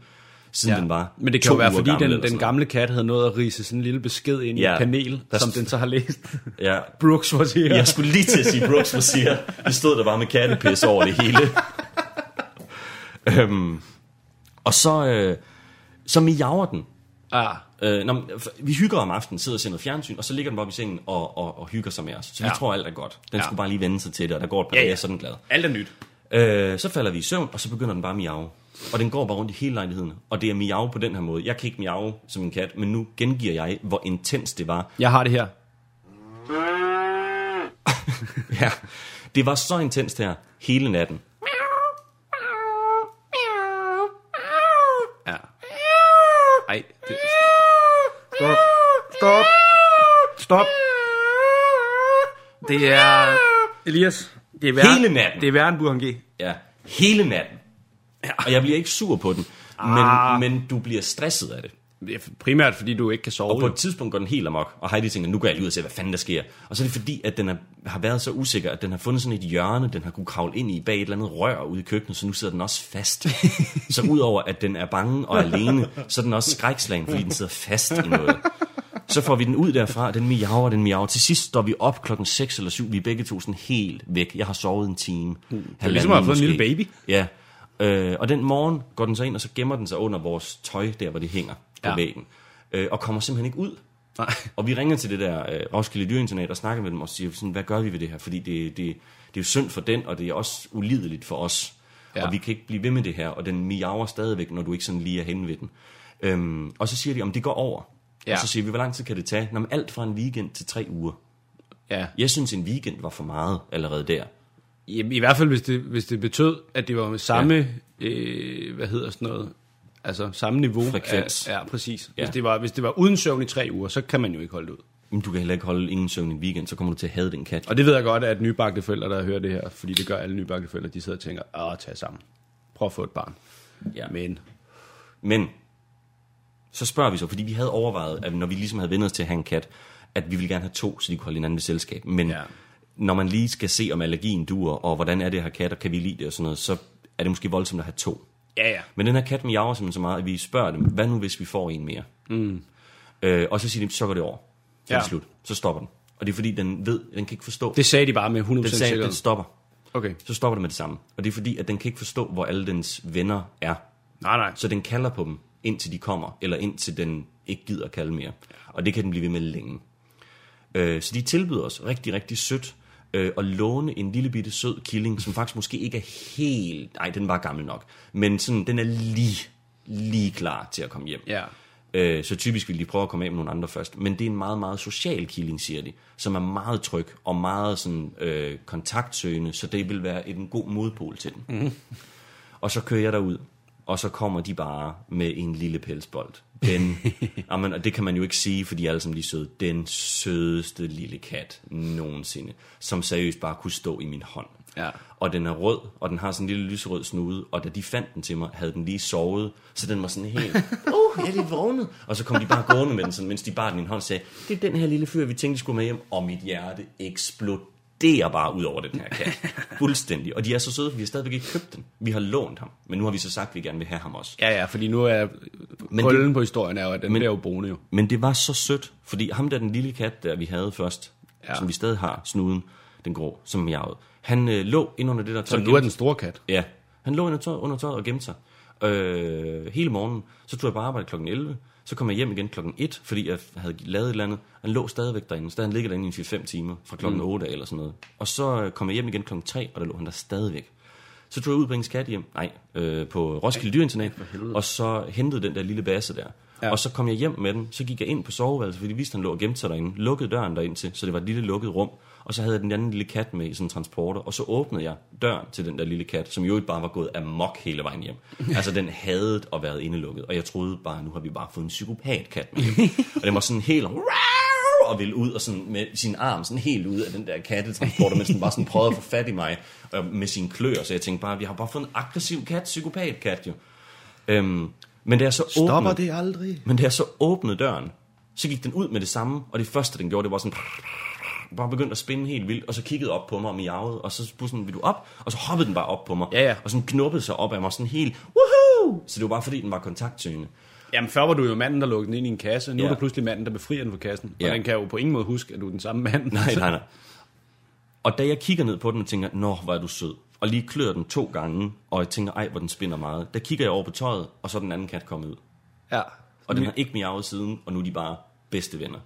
Siden ja. den var Men det kan jo være, fordi gammel den, den gamle kat havde nået at rise sådan en lille besked ind i Ja. et panel, Der som den så har læst. noget. Ja, Brooks var siger. Jeg skulle lige til at sige Brooks for siger. Det stod der bare med kattepis over det hele. øhm, og så, øh, så miaver den. Ah, Øh, når, vi hygger om aftenen, sidder og ser noget fjernsyn, og så ligger den bare op i sengen og, og, og hygger sig med os. Så vi Ja. tror, alt er godt. Den Ja. skulle bare lige vende sig til det, og der går et par Ja, dage, ja. så er den glad. alt er nyt. Øh, så falder vi i søvn, og så begynder den bare at miave. Og den går bare rundt i hele lejligheden. Og det er miau på den her måde. Jeg kan ikke miau som en kat, men nu gengiver jeg, hvor intens det var. Jeg har det her. ja, det var så intenst her hele natten. Ja. Ej, det... Stop. Stop. Stop. Det er... Elias, det er Vær... Hele natten. Det er Værenburg G. Ja, hele natten. Og jeg bliver ikke sur på den, Ah. men, men du bliver stresset af det. Det er primært, fordi du ikke kan sove. Og på et tidspunkt går den helt amok, og Heidi tænker, nu går jeg lige ud og ser, hvad fanden der sker. Og så er det fordi, at den er, har været så usikker, at den har fundet sådan et hjørne, den har kunne kravle ind i bag et eller andet rør ude i køkkenet, så nu sidder den også fast. så udover at den er bange og alene, så er den også skrækslagen, fordi den sidder fast i noget. Så får vi den ud derfra, den miaver, den miaver. Til sidst står vi op klokken 6 eller 7, vi er begge to sådan helt væk. Jeg har sovet en time. det er ligesom at have fået en lille baby. Ja, øh, og den morgen går den så ind, og så gemmer den sig under vores tøj, der hvor det hænger på Ja. væggen. Øh, og kommer simpelthen ikke ud. Nej. Og vi ringer til det der øh, Roskilde Dyreinternat og snakker med dem og siger, sådan, hvad gør vi ved det her? Fordi det, det, det er jo synd for den, og det er også ulideligt for os. Ja. Og vi kan ikke blive ved med det her, og den miaver stadigvæk, når du ikke sådan lige er henne ved den. Øhm, og så siger de, om det går over. Ja. Og så siger vi, hvor lang tid kan det tage? Nå, men alt fra en weekend til tre uger. Ja. Jeg synes, en weekend var for meget allerede der. I, I hvert fald, hvis det, hvis det betød, at det var med samme, ja. øh, hvad hedder sådan noget, altså samme niveau. Frekvens. Af, ja, præcis. Ja. Hvis, det var, hvis det var uden søvn i tre uger, så kan man jo ikke holde det ud. Men du kan heller ikke holde ingen søvn i en weekend, så kommer du til at have den kat. Og det ved jeg godt, at nybagte forældre, der hører det her, fordi det gør alle nybagte forældre, de sidder og tænker, åh, tag sammen. Prøv at få et barn. Ja. Men, Men så spørger vi så, fordi vi havde overvejet, at når vi ligesom havde vendt os til at have en kat, at vi ville gerne have to, så de kunne holde hinanden ved selskab. Men Ja. Ja. når man lige skal se, om allergien duer, og hvordan er det at have katter, kan vi lide det og sådan noget, så er det måske voldsomt at have to. ja, ja. Men den her kat miaver simpelthen så meget, at vi spørger dem, hvad nu hvis vi får en mere? Mm. Øh, og så siger de, så går det over. Så er det Ja. slut. Så stopper den. Og det er fordi, den ved, den kan ikke forstå. Det sagde de bare med 100% den sagde, sikkerhed. den stopper. Okay. Så stopper det med det samme. Og det er fordi, at den kan ikke forstå, hvor alle dens venner er. Nej, nej. Så den kalder på dem, indtil de kommer, eller indtil den ikke gider at kalde mere. Og det kan den blive ved med længe. Øh, så de tilbyder os rigtig, rigtig sødt øh, at låne en lille bitte sød killing, som faktisk måske ikke er helt... Nej, den var gammel nok. Men sådan, den er lige, lige klar til at komme hjem. Ja. Øh, så typisk vil de prøve at komme af med nogle andre først. Men det er en meget, meget social killing, siger de, som er meget tryg og meget sådan, øh, kontaktsøgende, så det vil være en god modpol til den. Mm. Og så kører jeg derud, og så kommer de bare med en lille pelsbold. Den, jamen, og det kan man jo ikke sige, fordi alle som de er søde. Den sødeste lille kat nogensinde, som seriøst bare kunne stå i min hånd. Ja. Og den er rød, og den har sådan en lille lyserød snude, og da de fandt den til mig, havde den lige sovet, så den var sådan helt, uh, jeg er lige vågnet. Og så kom de bare gående med den, sådan, mens de bar den i en hånd sagde, det er den her lille fyr, vi tænkte, de skulle med hjem, og mit hjerte eksploderer bare ud over den her kat. Fuldstændig. Og de er så søde, for vi har stadigvæk ikke købt den. Vi har lånt ham, men nu har vi så sagt, at vi gerne vil have ham også. Ja, ja, fordi nu er Men krøllen det- på historien er jo, at den Men- bliver jo boende jo. Men det var så sødt, fordi ham der, den lille kat, der vi havde først, Ja. som vi stadig har, snuden, den grå, som miavede, han øh, lå ind under det der Så tøj. nu er den store kat. Ja, han lå under tøjet, under tøjet og gemte sig. Øh, hele morgenen, så tog jeg på arbejde klokken 11, så kom jeg hjem igen klokken 1, fordi jeg havde lavet et eller andet. Han lå stadigvæk derinde, så han ligger derinde i 4-5 timer, fra klokken mm. 8 eller sådan noget. Og så øh, kom jeg hjem igen klokken 3, og der lå han der stadigvæk. Så tog jeg ud på hendes kat hjem, nej, øh, på Roskilde Dyreinternat, og så hentede den der lille basse der. Ja. Og så kom jeg hjem med den, så gik jeg ind på soveværelset, fordi de vidste, han lå og gemte sig derinde. Lukkede døren derind til, så det var et lille lukket rum. Og så havde jeg den anden lille kat med i sådan en transporter, og så åbnede jeg døren til den der lille kat, som jo ikke bare var gået amok hele vejen hjem. altså den havde at været indelukket, og jeg troede bare, nu har vi bare fået en psykopatkat med hjem. og den var sådan helt og ville ud og sådan med sin arm sådan helt ud af den der kattetransporter, mens den bare sådan prøvede at få fat i mig øh, med sine kløer. Så jeg tænkte bare, vi har bare fået en aggressiv kat, psykopatkat jo. Øhm, men da jeg så åbnede, det aldrig? men da jeg så åbnede døren, så gik den ud med det samme, og det første, den gjorde, det var sådan, bare begyndte at spinde helt vildt, og så kiggede op på mig og miavede, og så sådan, vil du op? Og så hoppede den bare op på mig, Ja, ja. og sådan knuppede sig op af mig sådan helt, woohoo! Så det var bare fordi, den var kontaktsøgende. Jamen, før var du jo manden, der lukkede den ind i en kasse. Nu ja. Er du pludselig manden, der befrier den fra kassen. Ja. Og den kan jo på ingen måde huske, at du er den samme mand. Nej, nej, nej. Og da jeg kigger ned på den og tænker, nå, hvor er du sød, og lige klør den to gange, og jeg tænker, ej, hvor den spinder meget, der kigger jeg over på tøjet, og så er den anden kat kommet ud. Ja. Og den har ikke miavet siden, og nu er de bare bedste venner.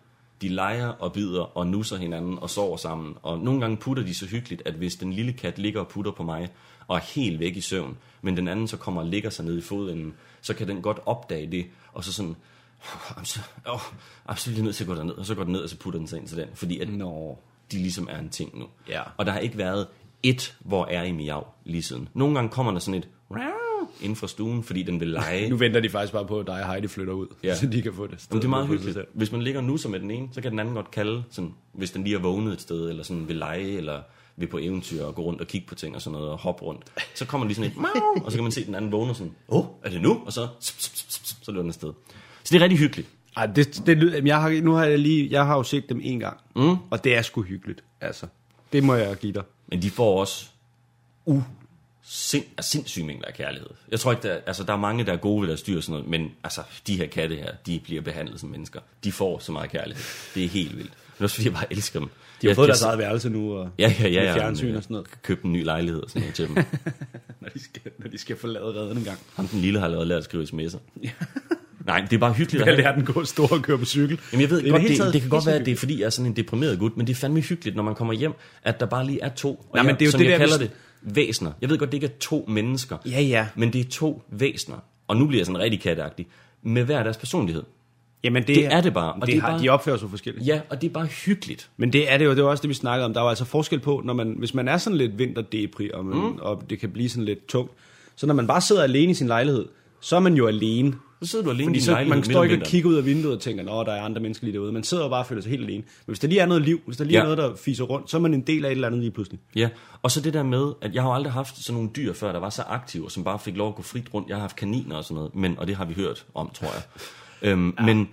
De leger og bider og nusser hinanden og sover sammen. Og nogle gange putter de så hyggeligt, at hvis den lille kat ligger og putter på mig, og er helt væk i søvn, men den anden så kommer og ligger sig ned i fodenden, så kan den godt opdage det, og så sådan, "Åh, I'm så, oh, I'm lige nødt til at gå derned, og så går den ned, og så putter den sig ind til den, fordi at Nå. de ligesom er en ting nu. Ja. Og der har ikke været et, hvor er I miav lige siden. Nogle gange kommer der sådan et, "Miau", inden for stuen, fordi den vil lege. Nu venter de faktisk bare på, at dig og Heidi flytter ud, Ja. så de kan få det. Men det er meget hyggeligt. Hvis man ligger nu som med den ene, så kan den anden godt kalde, sådan, hvis den lige er vågnet et sted, eller sådan vil lege, eller vil på eventyr og gå rundt og kigge på ting og sådan noget, og hoppe rundt. Så kommer lige sådan et, "Miau", og så kan man se den anden vågne og sådan, åh, oh, er det nu? Og så, sp, sp, sp, sp, så løber den afsted. Så det er rigtig hyggeligt. Ej, det, det lyder, jeg har, nu har jeg lige, jeg har jo set dem en gang, mm. og det er sgu hyggeligt, altså. Det må jeg give dig. Men de får også u sind, altså sindssyge mængder af kærlighed. Jeg tror ikke, der, altså, der er mange, der er gode ved deres dyr og sådan noget, men altså, de her katte her, de bliver behandlet som mennesker. De får så meget kærlighed. Det er helt vildt. Men også fordi jeg bare elsker dem. De har jeg, fået jeg, deres eget værelse nu, og Ja, ja, ja. ja fjernsyn men, og sådan noget. Købt en ny lejlighed og sådan noget til dem. når de skal, når de skal forlade redden en gang. Ham den lille har lavet lært at skrive sms'er. Nej, det er bare hyggeligt have. lærer den gå stor og køre på cykel. Jamen jeg ved Det godt, det det, det kan godt være, at det er fordi, jeg er sådan en deprimeret gut, men det er fandme hyggeligt, når man kommer hjem, at der bare lige er to. Og Nej, men jeg, det er jo som det jeg der, kalder hvis- det, væsener. Jeg ved godt, det ikke er to mennesker. Ja, ja. Men det er to væsener. Og nu bliver jeg sådan rigtig katteagtig. Med hver deres personlighed. Jamen det, Det er det bare, og Og det det er har, bare- de opfører sig forskelligt. Ja, og det er bare hyggeligt. Men det er det jo, det var også det, vi snakkede om. Der var altså forskel på, når man, hvis man er sådan lidt vinterdepri, og, man, mm. og det kan blive sådan lidt tungt. Så når man bare sidder alene i sin lejlighed, så er man jo alene. Så sidder du alene i Fordi din så, lejlighed man står ikke og kigger ud af vinduet og tænker, at der er andre mennesker lige derude. Man sidder jo bare og føler sig helt alene. Men hvis der lige er noget liv, hvis der lige Ja. er noget, der fiser rundt, så er man en del af et eller andet lige pludselig. Ja, og så det der med, at jeg har jo aldrig haft sådan nogle dyr før, der var så aktive, og som bare fik lov at gå frit rundt. Jeg har haft kaniner og sådan noget, men, og det har vi hørt om, tror jeg. øhm, ja. Men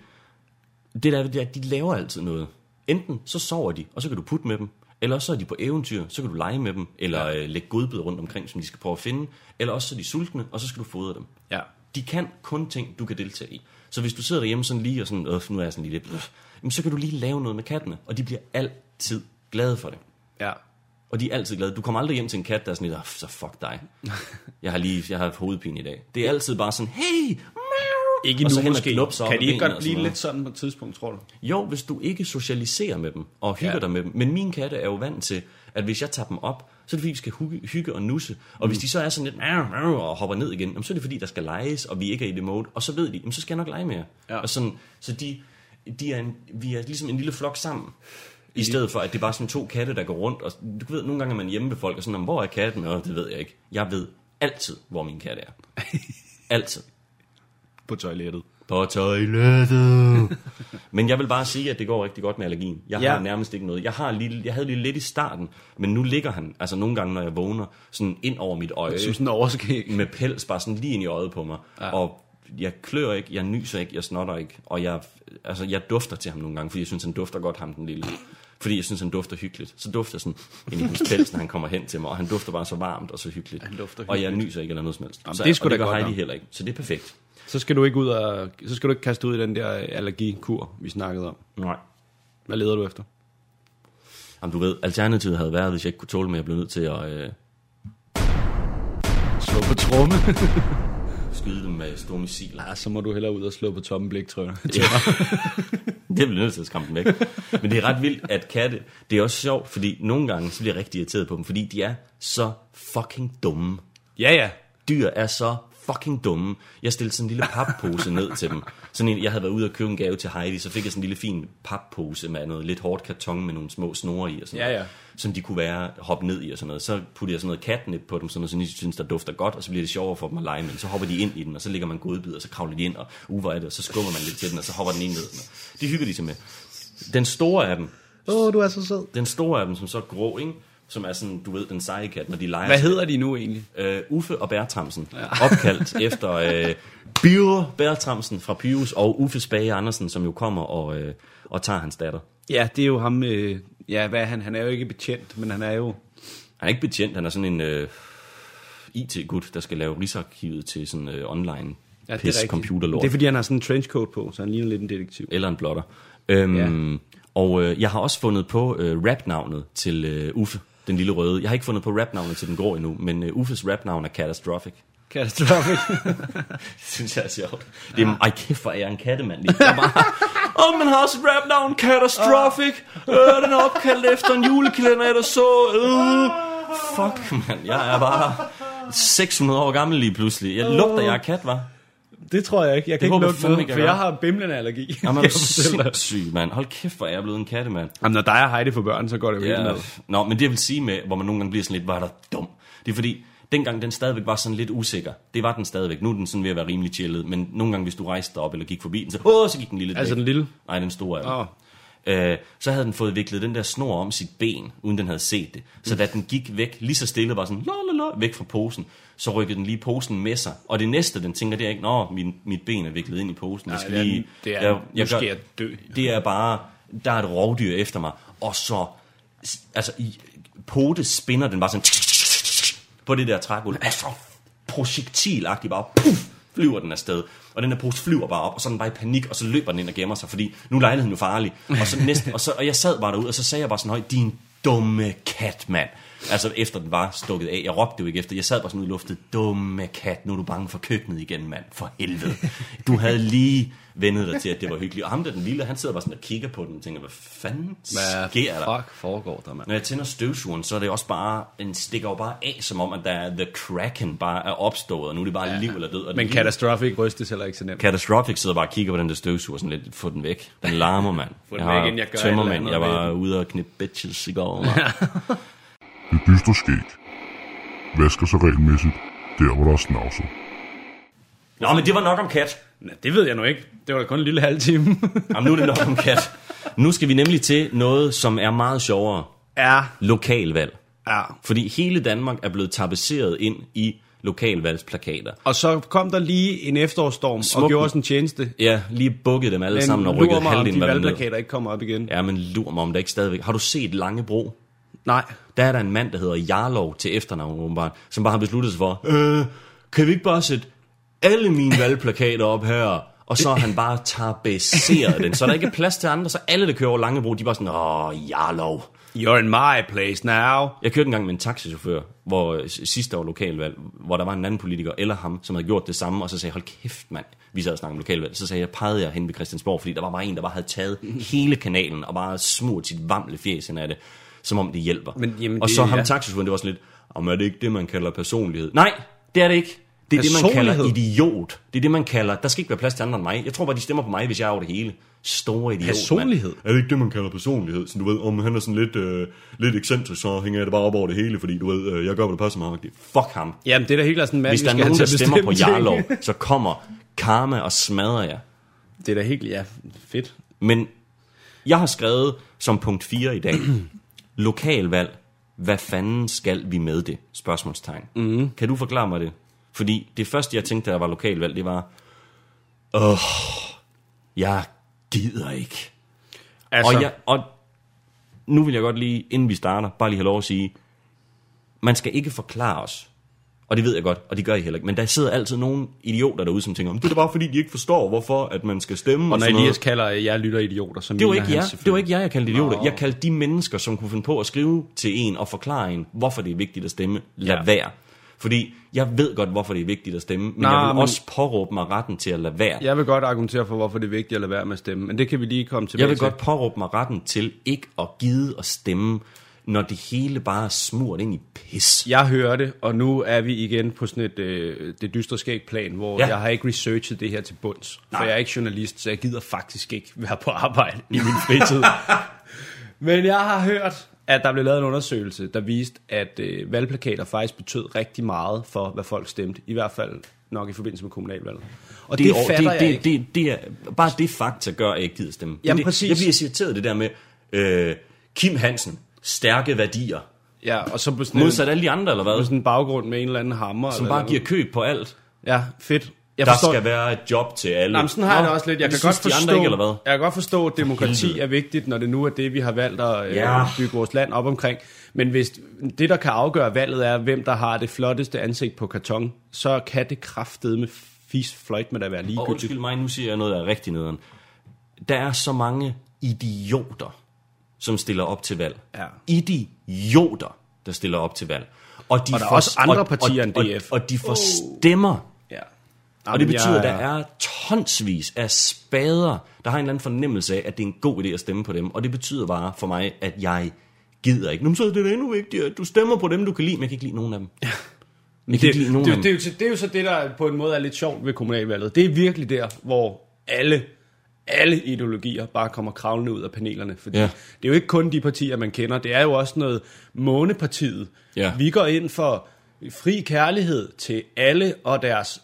det der, det er, de laver altid noget. Enten så sover de, og så kan du putte med dem, eller også så er de på eventyr, så kan du lege med dem, eller ja. øh, lægge godbid rundt omkring, som de skal prøve at finde, eller også så er de sultne, og så skal du fodre dem. Ja. De kan kun ting, du kan deltage i. Så hvis du sidder derhjemme sådan lige og sådan, øh, nu er jeg sådan lige lidt, jamen, så kan du lige lave noget med kattene, og de bliver altid glade for det. Ja. Og de er altid glade. Du kommer aldrig hjem til en kat, der er sådan lidt, "Ah, så fuck dig. Jeg har lige jeg har hovedpine i dag. Det er altid bare sådan, hey. Ikke nu måske. op Kan de ikke godt blive lidt sådan på et tidspunkt, tror du? Jo, hvis du ikke socialiserer med dem og hygger ja. Dig med dem. Men mine katte er jo vant til, at hvis jeg tager dem op, så er det fordi, vi skal hygge, hygge og nusse. Og mm. hvis de så er sådan lidt og hopper ned igen, så er det fordi, der skal leges, og vi ikke er i det mode. Og så ved de, så skal jeg nok lege med jer. Ja. Og sådan, så de, de er en, vi er ligesom en lille flok sammen. I stedet for, at det er bare sådan to katte, der går rundt. Og du ved, nogle gange er man hjemme ved folk, og sådan, "Jamen, hvor er katten? Og det ved jeg ikke. Jeg ved altid, hvor min kat er. altid. På toilettet. På toilettet. men jeg vil bare sige, at det går rigtig godt med allergien. Jeg Ja. har nærmest ikke noget. Jeg, har lige, jeg havde lige lidt i starten, men nu ligger han, altså nogle gange, når jeg vågner, sådan ind over mit øje, synes, den overskæg. med pels bare sådan lige ind i øjet på mig. Ja. Og jeg klør ikke, jeg nyser ikke, jeg snotter ikke. Og jeg, altså, jeg dufter til ham nogle gange, fordi jeg synes, han dufter godt, ham den lille. Fordi jeg synes, han dufter hyggeligt. Så dufter sådan ind i hans pels, når han kommer hen til mig. Og han dufter bare så varmt og så hyggeligt. Han dufter og jeg hyggeligt. nyser ikke eller noget som helst. Jamen, så, det og da det godt heller ikke. Så det er perfekt. Så skal du ikke ud og, så skal du ikke kaste ud i den der allergikur, vi snakkede om. Nej. Hvad leder du efter? Jamen, du ved, alternativet havde været, hvis jeg ikke kunne tåle, men jeg blev nødt til at øh, Slå på tromme. skyde dem med store missiler. ja, så må du hellere ud og slå på toppen blik, tror jeg. Ja. det bliver nødt til at skræmme dem væk. Men det er ret vildt, at katte, det er også sjovt, fordi nogle gange så bliver jeg rigtig irriteret på dem, fordi de er så fucking dumme. ja, ja. Dyr er så fucking dumme. Jeg stillede sådan en lille pappose ned til dem. Sådan en, jeg havde været ude og købe en gave til Heidi, så fik jeg sådan en lille fin pappose med noget lidt hårdt karton med nogle små snore i og sådan Ja, noget, ja. som de kunne være hoppe ned i og sådan noget. Så puttede jeg sådan noget catnip på dem, sådan noget, så de synes, der dufter godt, og så bliver det sjovere for dem at lege med. Så hopper de ind i den, og så ligger man godbid, og så kravler de ind, og uh, hvor er det, og så skubber man lidt til den, og så hopper den ind ned. De hygger de sig med. Den store af dem, Åh, oh, du er så sød. den store af dem, som så er grå, ikke? Som er sådan, du ved, den seje kat, når de leger. Hvad hedder de nu egentlig? Øh, Uffe og Bertramsen. Ja. Opkaldt efter øh, Bjørn Bertramsen fra Pyrus og Uffe Spage Andersen, som jo kommer og, øh, og tager hans datter. Ja, det er jo ham, øh, ja, hvad er han? Han er jo ikke betjent, men han er jo... Han er ikke betjent, han er sådan en øh, IT-gut, der skal lave Rigsarkivet til sådan øh, online Ja, pis computerlort. Det er fordi, han har sådan en trenchcoat på, så han ligner lidt en detektiv. Eller en blotter. Øhm, Ja. Og øh, jeg har også fundet på øh, rapnavnet til øh, Uffe, den lille røde. Jeg har ikke fundet på rapnavnet til den grå endnu, men øh, Uffes rapnavn er Catastrophic. Catastrophic. Det synes jeg er sjovt. Det er, ej kæft, hvor er jeg en kattemand lige. Jeg bare, og man har også et rapnavn, Catastrophic. Øh, den er opkaldt efter en julekalender, jeg der så. Øh. Fuck, mand. Jeg er bare 600 år gammel lige pludselig. Jeg lugter, jeg er kat, var. Det tror jeg ikke. Jeg kan Det ikke lukke noget, for jeg har bimlende allergi. Jamen, er sindssyg, mand. Hold kæft, hvor er jeg blevet en kattemand. Jamen, når dig og Heidi får børn, så går det jo Ja. ned. Nå, men det jeg vil sige med, hvor man nogle gange bliver sådan lidt, var der dum. Det er fordi, dengang den stadigvæk var sådan lidt usikker. Det var den stadigvæk. Nu er den sådan ved at være rimelig chillet. Men nogle gange, hvis du rejste op eller gik forbi den, så, åh, så gik den lidt Altså den lille? Nej, den store er Åh. Øh, så havde den fået viklet den der snor om sit ben, uden den havde set det. Så da den gik væk, lige så stille var sådan, la, la, la, væk fra posen, så rykkede den lige posen med sig. Og det næste, den tænker, det er ikke, nå, min, mit ben er viklet ind i posen. Jeg skal det er- lige, det er, nu skal jeg dø. Det er bare, der er et rovdyr efter mig. Og så, altså, i pote spinner den bare sådan, på det der trægulv. Og så projektilagtigt bare, puff, flyver den afsted. Og den der pose flyver bare op, og så er den bare i panik, og så løber den ind og gemmer sig, fordi nu er lejligheden jo farlig. Og, så næsten, og, så, og jeg sad bare derude, og så sagde jeg bare sådan højt, din dumme kat, mand. Altså efter den var stukket af. Jeg råbte jo ikke efter. Jeg sad bare sådan ude i luftet. Dumme kat, nu er du bange for køkkenet igen, mand. For helvede. Du havde lige vendet dig til, at det var hyggeligt. Og ham der, den lille, han sidder bare sådan og kigger på den og tænker, hvad fanden Hvad sker der? fuck foregår der, mand? Når jeg tænder støvsugeren, så er det også bare, den stikker jo bare af, som om, at der er The Kraken bare er opstået, og nu er det bare ja. liv eller død. Og Men det Catastrophic rystes heller ikke så nemt. Catastrophic sidder bare og kigger på den der støvsuger, sådan lidt, få den væk. Den larmer, mand. Få den væk, inden jeg gør tømmermænd. Jeg var ude og knippe bitches i går. Det dystre skæg vasker sig regelmæssigt der, hvor der er snavset. Nå, men det var nok om kat. Nej, det ved jeg nu ikke. Det var da kun en lille halv time. Jamen, nu er det nok om kat. Nu skal vi nemlig til noget, som er meget sjovere. ja, Lokalvalg. ja. Fordi hele Danmark er blevet tapetseret ind i lokalvalgsplakater. Og så kom der lige en efterårsstorm Smuk og gjorde os en tjeneste. Ja, lige bukket dem alle Men sammen og om halvdelen dem ned. valgplakater ikke kommer op igen. Ja, men lur mig om der ikke stadigvæk. Har du set Langebro? Nej. Der er der en mand, der hedder Jarlov til efternavn, åbenbart, som bare har besluttet sig for, øh, kan vi ikke bare sætte alle mine valgplakater op her? Og så han bare tapetseret den, så der ikke er plads til andre, så alle, der kører over Langebro, de er bare sådan, åh, Jarlov. You're in my place now. Jeg kørte engang med en taxichauffør, hvor sidste år lokalvalg, hvor der var en anden politiker, eller ham, som havde gjort det samme, og så sagde hold kæft mand, vi sad og snakkede om lokalvalg. Så sagde jeg, pegede jeg hen ved Christiansborg, fordi der var bare en, der bare havde taget hele kanalen, og bare smurt sit vamle fjes af det, som om det hjælper. Men, jamen, og det- så ham ja. taxichaufføren, det var sådan lidt, om er det ikke det, man kalder personlighed? Nej, det er det ikke. Det er det, man kalder idiot. Det er det, man kalder, der skal ikke være plads til andre end mig. Jeg tror bare, de stemmer på mig, hvis jeg er over det hele. Store idiot. Personlighed? Er det ikke det, man kalder personlighed? Så du ved, om han er sådan lidt, øh, lidt ekscentrisk, så hænger jeg det bare op over det hele, fordi du ved, øh, jeg gør, hvad der passer mig. Fuck ham. Jamen, det er da helt klart sådan en mand, Hvis vi der er nogen, der stemmer på. Jarlov, så kommer karma og smadrer jer. Det er da helt, ja, fedt. Men jeg har skrevet som punkt 4 i dag, lokalvalg, hvad fanden skal vi med det? Spørgsmålstegn. Mm. Kan du forklare mig det? Fordi det første, jeg tænkte, der var lokalvalg, det var, åh, jeg gider ikke. Altså, Og, jeg, og nu vil jeg godt lige, inden vi starter, bare lige have lov at sige, man skal ikke forklare os. Og det ved jeg godt, og det gør I heller ikke. Men der sidder altid nogle idioter derude, som tænker, "Om det er da bare fordi, de ikke forstår, hvorfor at man skal stemme. og når sådan noget." Elias kalder jeg lytter idioter, så Det var ikke jer. Det var ikke jer, jeg kaldte idioter. Jeg kaldte de mennesker, som kunne finde på at skrive til en og forklare en, hvorfor det er vigtigt at stemme. Lad Ja. være. Fordi jeg ved godt, hvorfor det er vigtigt at stemme, men Nå, jeg vil men- også påråbe mig retten til at lade være. Jeg vil godt argumentere for, hvorfor det er vigtigt at lade være med at stemme, men det kan vi lige komme tilbage Jeg vil til. godt påråbe mig retten til ikke at gide at stemme, når det hele bare er smurt ind i pis. Jeg hører det, og nu er vi igen på sådan et øh, det dystre skæg plan, hvor Ja. jeg har ikke researchet det her til bunds. For Nej. jeg er ikke journalist, så jeg gider faktisk ikke være på arbejde i min fritid. Men jeg har hørt, at der blev lavet en undersøgelse, der viste, at øh, valgplakater faktisk betød rigtig meget for, hvad folk stemte. I hvert fald nok i forbindelse med kommunalvalget. Og det, det er- fatter det, jeg ikke. det, det, det er, bare det fakta gør, at jeg ikke gider stemme. Det Jamen, det, præcis. Jeg bliver irriteret det der med øh, Kim Hansen, stærke værdier. Ja, og så på sådan, en, Modsat alle de andre, eller på hvad? sådan en baggrund med en eller anden hammer. Som eller bare giver noget. køb på alt. Ja, fedt. Jeg Der skal være et job til alle. Nej, men sådan har jeg det også lidt. Jeg kan godt synes de forstå, andre ikke, eller hvad? jeg kan godt forstå, at demokrati er vigtigt, når det nu er det, vi har valgt at øh, Ja. bygge vores land op omkring. Men hvis det, der kan afgøre valget, er, hvem der har det flotteste ansigt på karton, så kan det kraftede med fis fløjt med at være Og ligegyldigt. undskyld mig, nu siger jeg noget, der er rigtig nederen. Der er så mange idioter, som stiller op til valg. Ja. Idioter, der stiller op til valg. Og, de Og der er også andre partier og, end og, DF. Og, og de får stemmer. Ja. Og det betyder, at der er tonsvis af spader, der har en eller anden fornemmelse af, at det er en god idé at stemme på dem. Og det betyder bare for mig, at jeg gider ikke. Nu så er det endnu vigtigere, at du stemmer på dem, du kan lide, men jeg kan ikke lide nogen af dem. Jeg kan Det, lide nogen af det, dem. det, det, er jo, det er jo så det, der på en måde er lidt sjovt ved kommunalvalget. Det er virkelig der, hvor alle, alle ideologier bare kommer kravlende ud af panelerne. Fordi Ja. det er jo ikke kun de partier, man kender. Det er jo også noget Månepartiet. Ja. Vi går ind for fri kærlighed til alle og deres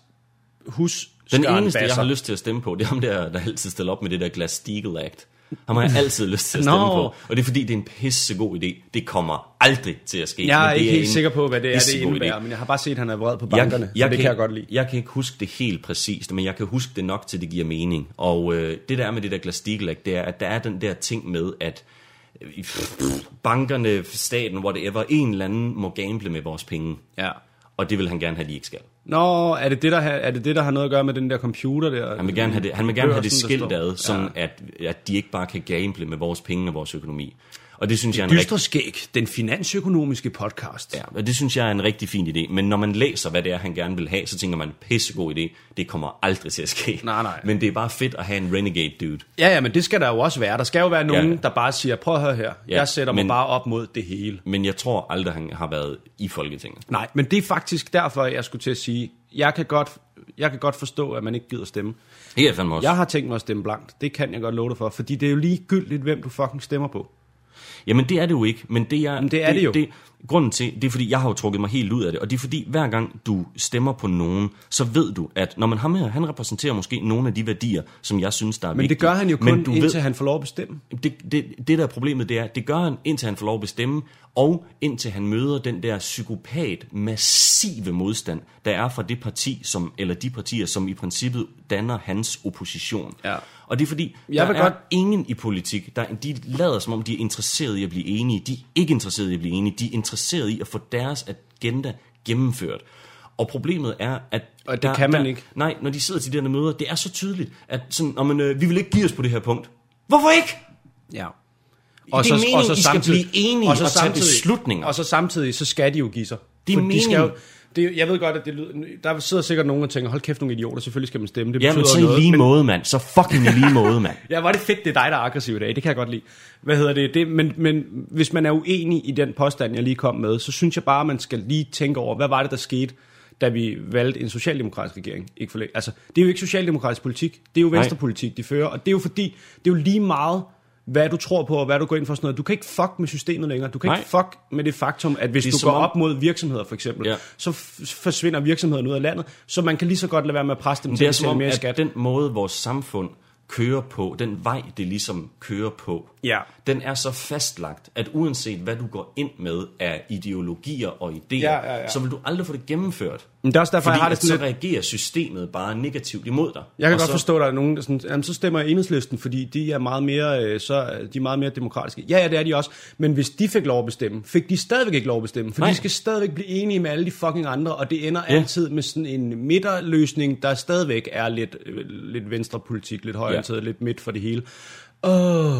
hus. Den eneste, jeg har lyst til at stemme på, det er ham der, der altid stiller op med det der Glass-Steagall Act. Ham har jeg altid lyst til at stemme Nå. på. Og det er fordi, det er en pissegod idé. Det kommer aldrig til at ske. Jeg er ikke helt en sikker på, hvad det er, det indebærer, idé. men jeg har bare set, at han er vred på bankerne, jeg, så det kan jeg godt lide. Jeg kan ikke huske det helt præcist, men jeg kan huske det nok til, det giver mening. Og øh, det der er med det der Glass-Steagall Act, det er, at der er den der ting med, at øh, bankerne, staten, whatever, en eller anden må gamble med vores penge. Ja. Og det vil han gerne have, de ikke skal. Nå, er det det, der har, er det det, der har noget at gøre med den der computer der? Han vil gerne have det, han vil gerne have det skilt ad, sådan Ja. at, at de ikke bare kan gamble med vores penge og vores økonomi. Og det synes jeg er en rigtig, Dystre skæg, den finansøkonomiske podcast. ja, og det synes jeg er en rigtig fin idé. Men når man læser, hvad det er, han gerne vil have, så tænker man, pissegod idé, det kommer aldrig til at ske. Nej, nej. Men det er bare fedt at have en renegade dude. Ja, ja, men det skal der jo også være. Der skal jo være nogen, Ja. der bare siger, prøv at høre her, Ja, jeg sætter mig men- bare op mod det hele. Men jeg tror aldrig, han har været i Folketinget. Nej, men det er faktisk derfor, jeg skulle til at sige, jeg kan godt, jeg kan godt forstå, at man ikke gider stemme. Det er fandme også. Jeg har tænkt mig at stemme blankt. Det kan jeg godt love dig for, fordi det er jo ligegyldigt, hvem du fucking stemmer på. Jamen det er det jo ikke, men det er, Men det er det jo. Det, grunden til, det er fordi, jeg har jo trukket mig helt ud af det, og det er fordi, hver gang du stemmer på nogen, så ved du, at når man har med, han repræsenterer måske nogle af de værdier, som jeg synes, der er Men vigtige. det gør han jo kun, indtil ved, han får lov at bestemme. det, det, det der er problemet, det er, det gør han, indtil han får lov at bestemme, og indtil han møder den der psykopat, massive modstand, der er fra det parti, som, eller de partier, som i princippet danner hans opposition. Ja. Og det er fordi, Jeg der er godt- ingen i politik, der, de lader som om, de er interesserede i at blive enige. De er ikke interesserede i at blive enige. De er interesserede i at få deres agenda gennemført. Og problemet er, at... Og det kan man ikke. Nej, når de sidder til de der møder, det er så tydeligt, at sådan, "Nå, men, øh, vi vil ikke give os på det her punkt. Hvorfor ikke? Ja. det er meningen, I skal blive enige og tage beslutninger. Og så samtidig, så skal de jo give sig. Det er For de skal jo, meningen. Det, jeg ved godt, at det lyder, der sidder sikkert nogen og tænker, hold kæft nogle idioter, selvfølgelig skal man stemme. Det Ja, men betyder så i lige men, måde, mand. Så fucking i lige måde, mand. Ja, var det fedt, det er dig, der er aggressiv i dag. Det kan jeg godt lide. Hvad hedder det? det men, men hvis man er uenig i den påstand, jeg lige kom med, så synes jeg bare, man skal lige tænke over, hvad var det, der skete, da vi valgte en socialdemokratisk regering? Ikke for. Altså, det er jo ikke socialdemokratisk politik. Det er jo venstrepolitik, de fører. Og det er jo fordi, det er jo lige meget, hvad du tror på, og hvad du går ind for sådan noget. Du kan ikke fuck med systemet længere. Du kan Nej. ikke fuck med det faktum, at hvis Det du går om- op mod virksomheder, for eksempel, Ja. så forsvinder virksomhederne ud af landet, så man kan lige så godt lade være med at presse dem til Det er at betale mere skat. den måde, vores samfund kører på, den vej, det ligesom kører på, Ja. den er så fastlagt, at uanset hvad du går ind med af ideologier og idéer, Ja, ja, ja. så vil du aldrig få det gennemført. Men det er også derfor, Fordi jeg har det at så sådan lidt... reagerer systemet bare negativt imod dig. Jeg kan Og godt så, forstå, at der er nogen, der sådan, jamen, så stemmer enhedslisten, fordi de er meget mere, øh, så er de er meget mere demokratiske. Ja, ja, det er de også. Men hvis de fik lov at bestemme, fik de stadigvæk ikke lov at bestemme. For Nej. de skal stadigvæk blive enige med alle de fucking andre, og det ender Ja. altid med sådan en midterløsning, der stadigvæk er lidt, øh, lidt venstrepolitik, lidt højorienteret, ja. lidt midt for det hele. Åh,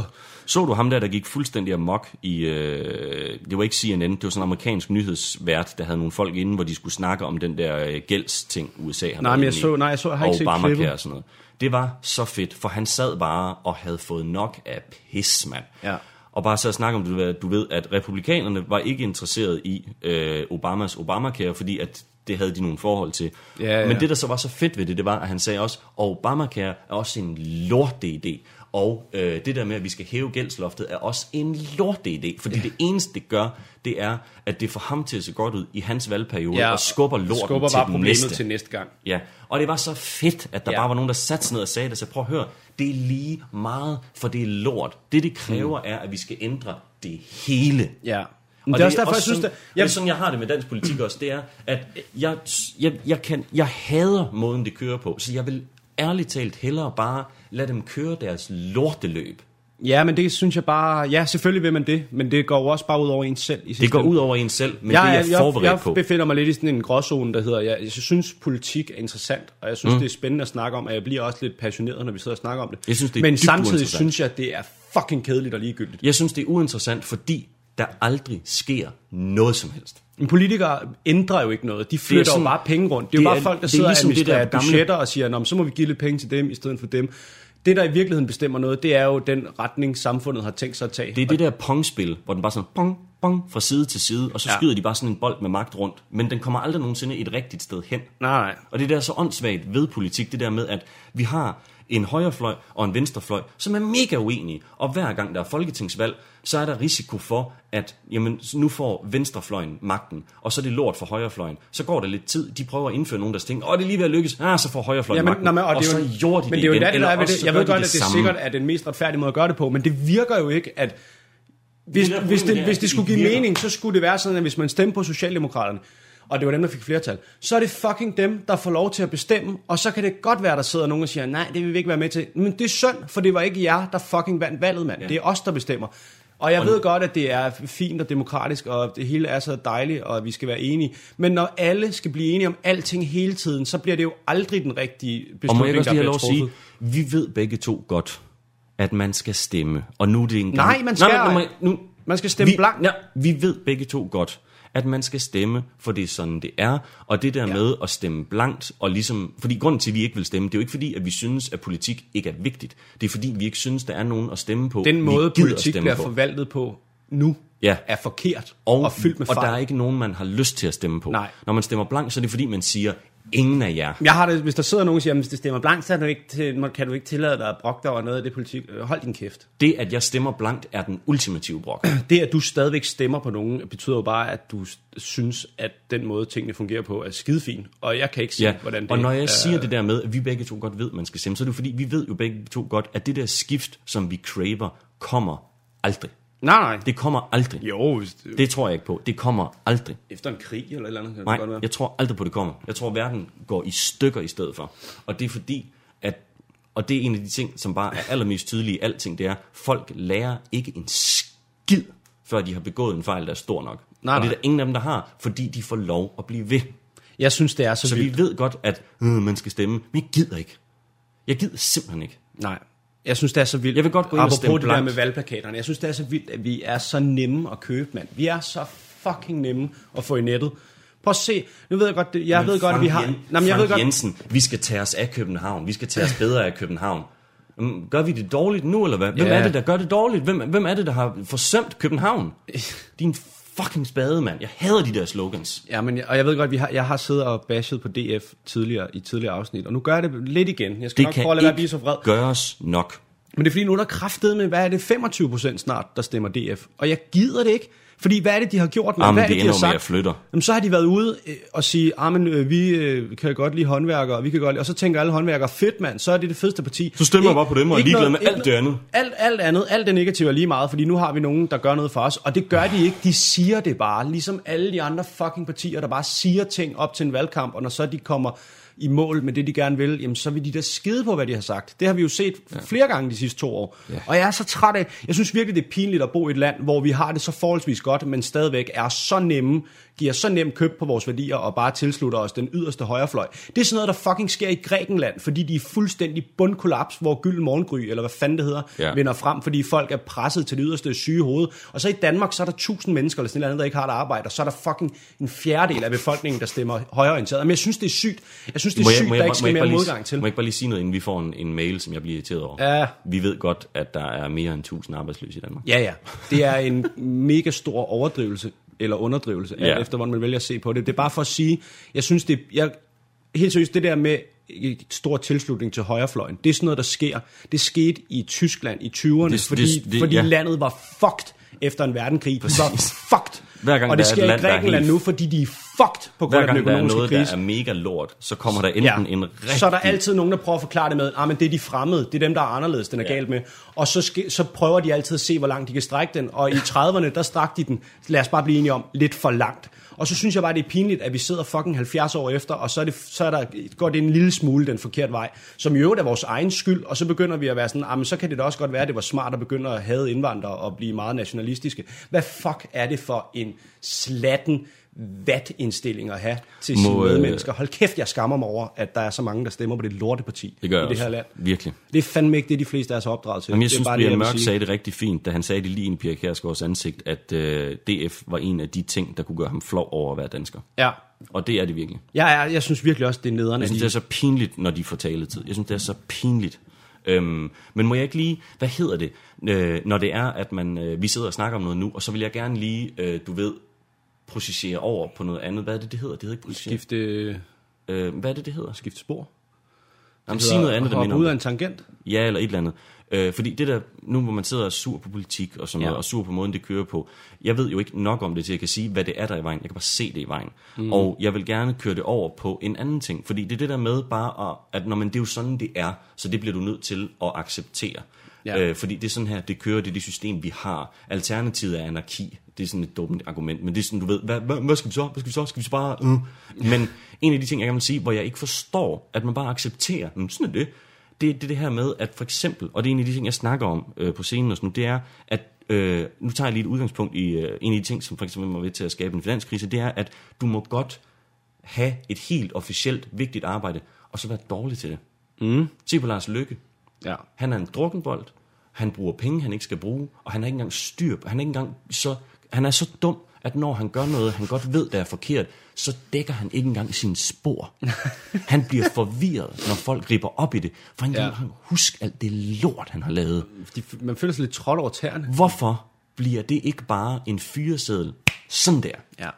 Så du ham der, der gik fuldstændig amok i, øh, det var ikke CNN, det var sådan en amerikansk nyhedsvært, der havde nogle folk inde, hvor de skulle snakke om den der øh, gældsting, USA har Nej, men jeg så- nej, jeg så- jeg har ikke set klippet. og sådan noget. Det var så fedt, for han sad bare og havde fået nok af pis, mand. Ja. Og bare så at snakke om, du ved, at republikanerne var ikke interesseret i øh, Obamas Obamacare, fordi at det havde de nogle forhold til. Ja, ja. Men det, der så var så fedt ved det, det var, at han sagde også, og Obamacare er også en lorte idé. Og øh, det der med, at vi skal hæve gældsloftet, er også en lorte idé. Fordi ja. det eneste, det gør, det er, at det får ham til at se godt ud i hans valgperiode, ja, og skubber lorten skubber til bare den næste. til næste gang. Ja, og det var så fedt, at der Ja. bare var nogen, der satte sig ned og sagde det. Så prøv at høre, det er lige meget, for det er lort. Det, det kræver, er, at vi skal ændre det hele. Ja. Og Men det er også derfor, jeg synes, sådan, det... og det er sådan, jeg har det med dansk politik også, det er, at jeg, jeg, jeg, kan, jeg hader måden, det kører på, så jeg vil ærligt talt hellere bare lade dem køre deres lorteløb. Ja, men det synes jeg bare... Ja, selvfølgelig vil man det, men det går jo også bare ud over en selv. I Det går ud over en selv, men jeg, det er jeg forberedt jeg, jeg på. befinder mig lidt i sådan en gråzone, der hedder, jeg, jeg synes politik er interessant, og jeg synes, mm. det er spændende at snakke om, og jeg bliver også lidt passioneret, når vi sidder og snakker om det. Jeg synes, det er Men samtidig synes jeg, det er fucking kedeligt og ligegyldigt. Jeg synes, det er uinteressant, fordi der aldrig sker noget som helst. Men politikere ændrer jo ikke noget. De flytter sådan- jo bare penge rundt. Det er jo bare er- folk, der er sidder og ligesom det der administrerer budgetter og siger, så må vi give lidt penge til dem i stedet for dem. Det, der i virkeligheden bestemmer noget, det er jo den retning, samfundet har tænkt sig at tage. Det er det der pongspil, hvor den bare sådan pong, pong, fra side til side, og så Ja. skyder de bare sådan en bold med magt rundt. Men den kommer aldrig nogensinde et rigtigt sted hen. Nej, nej. Og det der er så åndssvagt ved politik, det der med, at vi har en højrefløj og en venstrefløj, som er mega uenige. Og hver gang der er folketingsvalg, så er der risiko for, at jamen, nu får venstrefløjen magten, og så er det lort for højrefløjen. Så går der lidt tid, de prøver at indføre nogle, der tænker, åh, det er lige ved at lykkes, ah, så får højrefløjen Ja, men, magten, nå, men, og, og det er så jo, gjorde de men det det er jo igen, det, eller er også det. Jeg ved de godt, at det samme. sikkert er den mest retfærdige måde at gøre det på, men det virker jo ikke, at hvis, Det hvis, det, hvis det skulle det give virker. mening, så skulle det være sådan, at hvis man stemte på Socialdemokraterne, og det var dem, der fik flertal, så er det fucking dem, der får lov til at bestemme, og så kan det godt være, der sidder nogen og siger, nej, det vil vi ikke være med til. Men det er synd, for det var ikke jer, der fucking vandt valget, mand. Ja. Det er os, der bestemmer. Og jeg ved godt, at det er fint og demokratisk, og det hele er så dejligt, og vi skal være enige. Men når alle skal blive enige om alting hele tiden, så bliver det jo aldrig den rigtige Og må beslutning, jeg også der lige bliver lov at sige, vi ved begge to godt, at man skal stemme. Og nu er det en gang... Nej, man skal nej, ej. nu, Man skal stemme vi, blankt. Ja, vi ved begge to godt, at man skal stemme, for det er sådan, det er. Og det der Ja. med at stemme blankt, og ligesom... Fordi grunden til, at vi ikke vil stemme, det er jo ikke fordi, at vi synes, at politik ikke er vigtigt. Det er fordi, vi ikke synes, der er nogen at stemme på. Den måde, politik bliver på. forvaltet på nu, Ja. er forkert og, og fyldt med og fejl. der er ikke nogen, man har lyst til at stemme på. Nej. Når man stemmer blankt, så er det fordi, man siger, ingen af jer. Jeg har det, hvis der sidder nogen og siger, at hvis det stemmer blankt, så er du ikke til, kan du ikke tillade dig at brokke dig over noget af det politik. Øh, Hold din kæft. Det, at jeg stemmer blankt, er den ultimative brok. Det, at du stadigvæk stemmer på nogen, betyder jo bare, at du synes, at den måde, tingene fungerer på, er skidefin. Og jeg kan ikke se, Ja, hvordan det og når jeg er. siger det der med, at vi begge to godt ved, at man skal stemme, så er det fordi, vi ved jo begge to godt, at det der skift, som vi craver, kommer aldrig. Nej, nej. Det kommer aldrig. Jo, hvis det, Det tror jeg ikke på. Det kommer aldrig. efter en krig eller et eller andet, kan Nej, det godt være. jeg tror aldrig på, det kommer. Jeg tror, verden går i stykker i stedet for. Og det er fordi, at og det er en af de ting, som bare er allermest tydelige i alting, det er, folk lærer ikke en skid, før de har begået en fejl, der er stor nok. Nej, og det er der ingen af dem, der har, fordi de får lov at blive ved. Jeg synes, det er så, Så vildt. vi ved godt, at øh, man skal stemme, men jeg gider ikke. Jeg gider simpelthen ikke. Nej. Jeg synes, det er så vildt. Jeg vil godt gå ind og stemme det der blankt. med valgplakaterne. Jeg synes, det er så vildt, at vi er så nemme at købe, mand. Vi er så fucking nemme at få i nettet. Prøv at se. Nu ved jeg godt, det- jeg ved godt, at vi har... Jen, Nej, men jeg Frank ved godt, Jensen, vi skal tage os af København. Vi skal tage os bedre af København. Jamen, Gør vi det dårligt nu, eller hvad? Hvem Ja. er det, der gør det dårligt? Hvem, hvem er det, der har forsømt København? Din fucking spade, mand. Jeg hader de der slogans. Ja, men jeg, og jeg ved godt, vi har, jeg har siddet og bashet på DF tidligere, i tidligere afsnit, og nu gør jeg det lidt igen. Jeg skal Det nok prøve at lade være at blive så vred. gøres nok. Men det er fordi, nu er der kraftet med, hvad er det, 25 procent snart, der stemmer DF. Og jeg gider det ikke. Fordi hvad er det, de har gjort? Jamen, hvad er det de har med, sagt? at flytter. Jamen, så har de været ude øh, og sige, ah, men, øh, vi øh, kan godt lide håndværkere, og vi kan godt lide... Og så tænker alle håndværkere, fedt mand, så er det det fedeste parti. Så stemmer jeg bare på dem og er ligeglad med alt det andet. Alt, alt andet, alt det negative er lige meget, fordi nu har vi nogen, der gør noget for os. Og det gør de ikke, de siger det bare. Ligesom alle de andre fucking partier, der bare siger ting op til en valgkamp, og når så de kommer i mål med det, de gerne vil, jamen så vil de da skide på, hvad de har sagt. Det har vi jo set ja. flere gange de sidste to år. Ja. Og jeg er så træt af, jeg synes virkelig, det er pinligt at bo i et land, hvor vi har det så forholdsvis godt, men stadigvæk er så nemme, giver så nemt køb på vores værdier, og bare tilslutter os den yderste højrefløj. Det er sådan noget, der fucking sker i Grækenland, fordi de er fuldstændig bundkollaps, hvor Gyld Morgengry, eller hvad fanden det hedder, ja. Vinder frem, fordi folk er presset til det yderste syge hoved. Og så i Danmark, så er der tusind mennesker, eller sådan noget andet, der ikke har et arbejde, og så er der fucking en fjerdedel af befolkningen, der stemmer højreorienteret. Men jeg synes, det er sygt. Jeg synes, det er sygt, der ikke skal jeg mere lige- modgang til. Må jeg ikke bare lige sige noget, inden vi får en, en mail, som jeg bliver irriteret over? Ja. Vi ved godt, at der er mere end 1000 arbejdsløse i Danmark. Ja, ja. Det er en mega stor overdrivelse, eller underdrivelse, alt Ja. efter hvordan man vælger at se på det. Det er bare for at sige, jeg synes, det jeg, helt seriøst, det der med stor tilslutning til højrefløjen, det er sådan noget, der sker. Det skete i Tyskland i 20'erne, Det- fordi, det- det- fordi ja. landet var fucked efter en verdenskrig. Det var fucked. Hver gang og det er sker land, i Grækenland nu, fordi de er fucked på grund Hver af den gang der er økonomiske noget, krise. der er mega lort, så kommer der enten ja. en rigtig... Så er der altid nogen, der prøver at forklare det med, at men det er de fremmede, det er dem, der er anderledes, den er ja. Galt med. Og så, ske, så prøver de altid at se, hvor langt de kan strække den. Og i 30'erne, der strak de den, lad os bare blive enige om, lidt for langt. Og så synes jeg bare, det er pinligt, at vi sidder fucking 70 år efter, og så, er det, så er der, går det en lille smule den forkerte vej, som i øvrigt er vores egen skyld, og så begynder vi at være sådan, ah, men så kan det da også godt være, at det var smart at begynde at have indvandrere og blive meget nationalistiske. Hvad fuck er det for en slatten vat-indstilling at have til Må, sine øh, medmennesker? Hold kæft, jeg skammer mig over, at der er så mange, der stemmer på det lorteparti Det gør i det også. her land. Virkelig. Det er fandme ikke det, de fleste er så opdraget til. Jamen, jeg det synes, bare Brian Mørk sagde det rigtig fint, da han sagde det lige ind i Pia Kjærsgaards ansigt, at øh, DF var en af de ting, der kunne gøre ham flov over at være dansker. Ja. Og det er det virkelig. Jeg, er, jeg synes virkelig også, det er nederen. Jeg synes, det er så pinligt, når de får taletid. Jeg synes, det er så pinligt. Øhm, men må jeg ikke lige, hvad hedder det, øh, når det er, at man, øh, vi sidder og snakker om noget nu, og så vil jeg gerne lige, øh, du ved, processere over på noget andet. Hvad er det, det hedder? Det hedder ikke processere. skifte, Øh, hvad er det, det hedder? skifte spor. Jamen, sig noget andet, der minder ud af en tangent. Ja, eller et eller andet. Øh, fordi det der, nu hvor man sidder og er sur på politik og sådan Ja. noget, og sur på måden, det kører på, jeg ved jo ikke nok om det, til jeg kan sige, hvad det er, der er i vejen. Jeg kan bare se det i vejen. Mm. Og jeg vil gerne køre det over på en anden ting, fordi det er det der med bare, at, at når man, det er jo sådan, det er, så det bliver du nødt til at acceptere. Ja. Øh, fordi det er sådan her, det kører, det er det system, vi har. Alternativet er anarki. Det er sådan et dumt argument, men det er sådan, du ved, hvad, hvad, hvad skal vi så? Hvad skal vi så? Skal vi så bare... Øh? Men en af de ting, jeg vil sige, hvor jeg ikke forstår, at man bare accepterer, men sådan er det, det er det, det her med, at for eksempel, og det er en af de ting, jeg snakker om øh, på scenen og sådan, det er, at øh, nu tager jeg lige et udgangspunkt i øh, en af de ting, som for eksempel var ved til at skabe en finanskrise, det er, at du må godt have et helt officielt vigtigt arbejde, og så være dårlig til det. Mm. Se på Lars Lykke. Ja. Han er en drukkenbold. Han bruger penge, han ikke skal bruge, og han har ikke engang styr på, han er ikke engang så, han er så dum, at når han gør noget, han godt ved, der er forkert, så dækker han ikke engang sine spor. Han bliver forvirret, når folk griber op i det, for han kan Ja. huske alt det lort, han har lavet. De, man føler sig lidt trådt over tæerne. Hvorfor bliver det ikke bare en fyreseddel? Sådan der. Ja.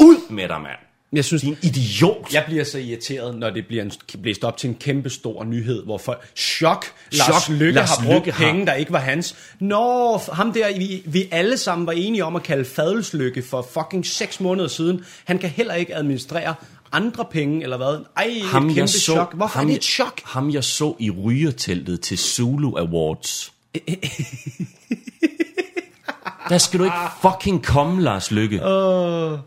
Ud med dig, mand! Jeg synes, Din idiot! Jeg bliver så irriteret, når det bliver en, blæst op til en kæmpe stor nyhed, hvor folk... Chok! Lars Chok, Lykke Lars har brugt Løkke har- penge, der ikke var hans. Nå, ham der, vi, vi alle sammen var enige om at kalde Fadelslykke for fucking 6 måneder siden. Han kan heller ikke administrere andre penge, eller hvad? Ej, et kæmpe chok. Hvorfor ham, er det et chok? Ham, jeg så i rygerteltet til Zulu Awards. Der skal du ikke fucking komme, Lars Lykke. Uh,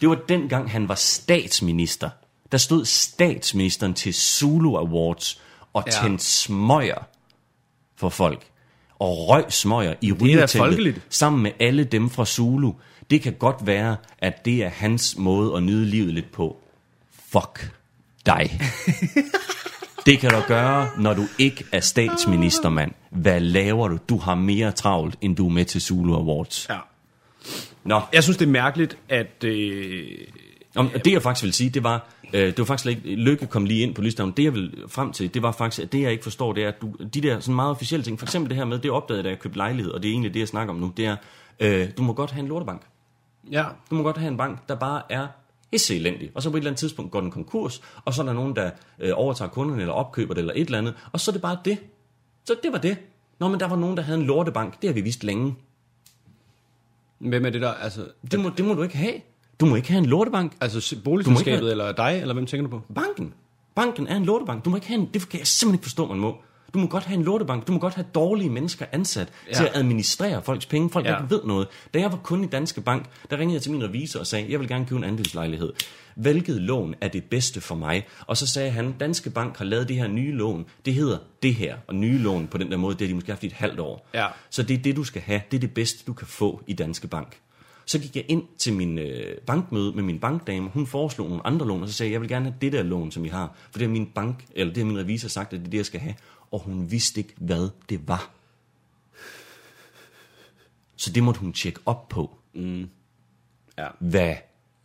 Det var dengang, han var statsminister. Der stod statsministeren til Zulu Awards og Ja. tændte smøger for folk. Og røg smøger i folkeligt. sammen med alle dem fra Zulu. Det kan godt være, at det er hans måde at nyde livet lidt på. Fuck dig. Det kan du gøre, når du ikke er statsminister, mand. Hvad laver du? Du har mere travlt, end du er med til Zulu Awards. ja. Nå, Jeg synes, det er mærkeligt, at... Øh, Om, det jeg faktisk vil sige, det var, øh, det var faktisk ikke, Lykke kom lige ind på listen. Det jeg vil frem til, det var faktisk, at det jeg ikke forstår, det er, at du, de der sådan meget officielle ting, for eksempel det her med, det opdagede jeg, da jeg købte lejlighed, og det er egentlig det, jeg snakker om nu, det er, øh, du må godt have en lortebank. ja, Du må godt have en bank, der bare er hisse elendig. Og så på et eller andet tidspunkt går den konkurs, og så er der nogen, der øh, overtager kunderne, eller opkøber det, eller et eller andet, og så er det bare det. Så det var det. Nå, men der var nogen, der havde en lortebank. Det har vi vist længe. Hvem er det der? Altså, Det må, det må du ikke have. Du må ikke have en lortebank. altså boligselskabet, ikke- eller dig, eller hvem tænker du på? Banken. Banken er en lortebank. Du må ikke have en, det kan jeg simpelthen ikke forstå, man må. Du må godt have en lortebank. Du må godt have dårlige mennesker ansat ja. til at administrere folks penge. Folk, der Ja. ikke ved noget. Da jeg var kun i Danske Bank, der ringede jeg til min revisor og sagde, jeg vil gerne købe en andelslejlighed. Hvilket lån er det bedste for mig? Og så sagde han, Danske Bank har lavet det her nye lån. Det hedder det her. Og nye lån på den der måde, det har de måske haft i et halvt år. Ja. Så det er det, du skal have. Det er det bedste, du kan få i Danske Bank. Så gik jeg ind til min øh, bankmøde med min bankdame. Hun foreslog nogle andre lån, og så sagde jeg, jeg vil gerne have det der lån, som I har. For det har min bank, eller det har min revisor sagt, at det er det, jeg skal have. Og hun vidste ikke, hvad det var. Så det måtte hun tjekke op på. Ja. Hvad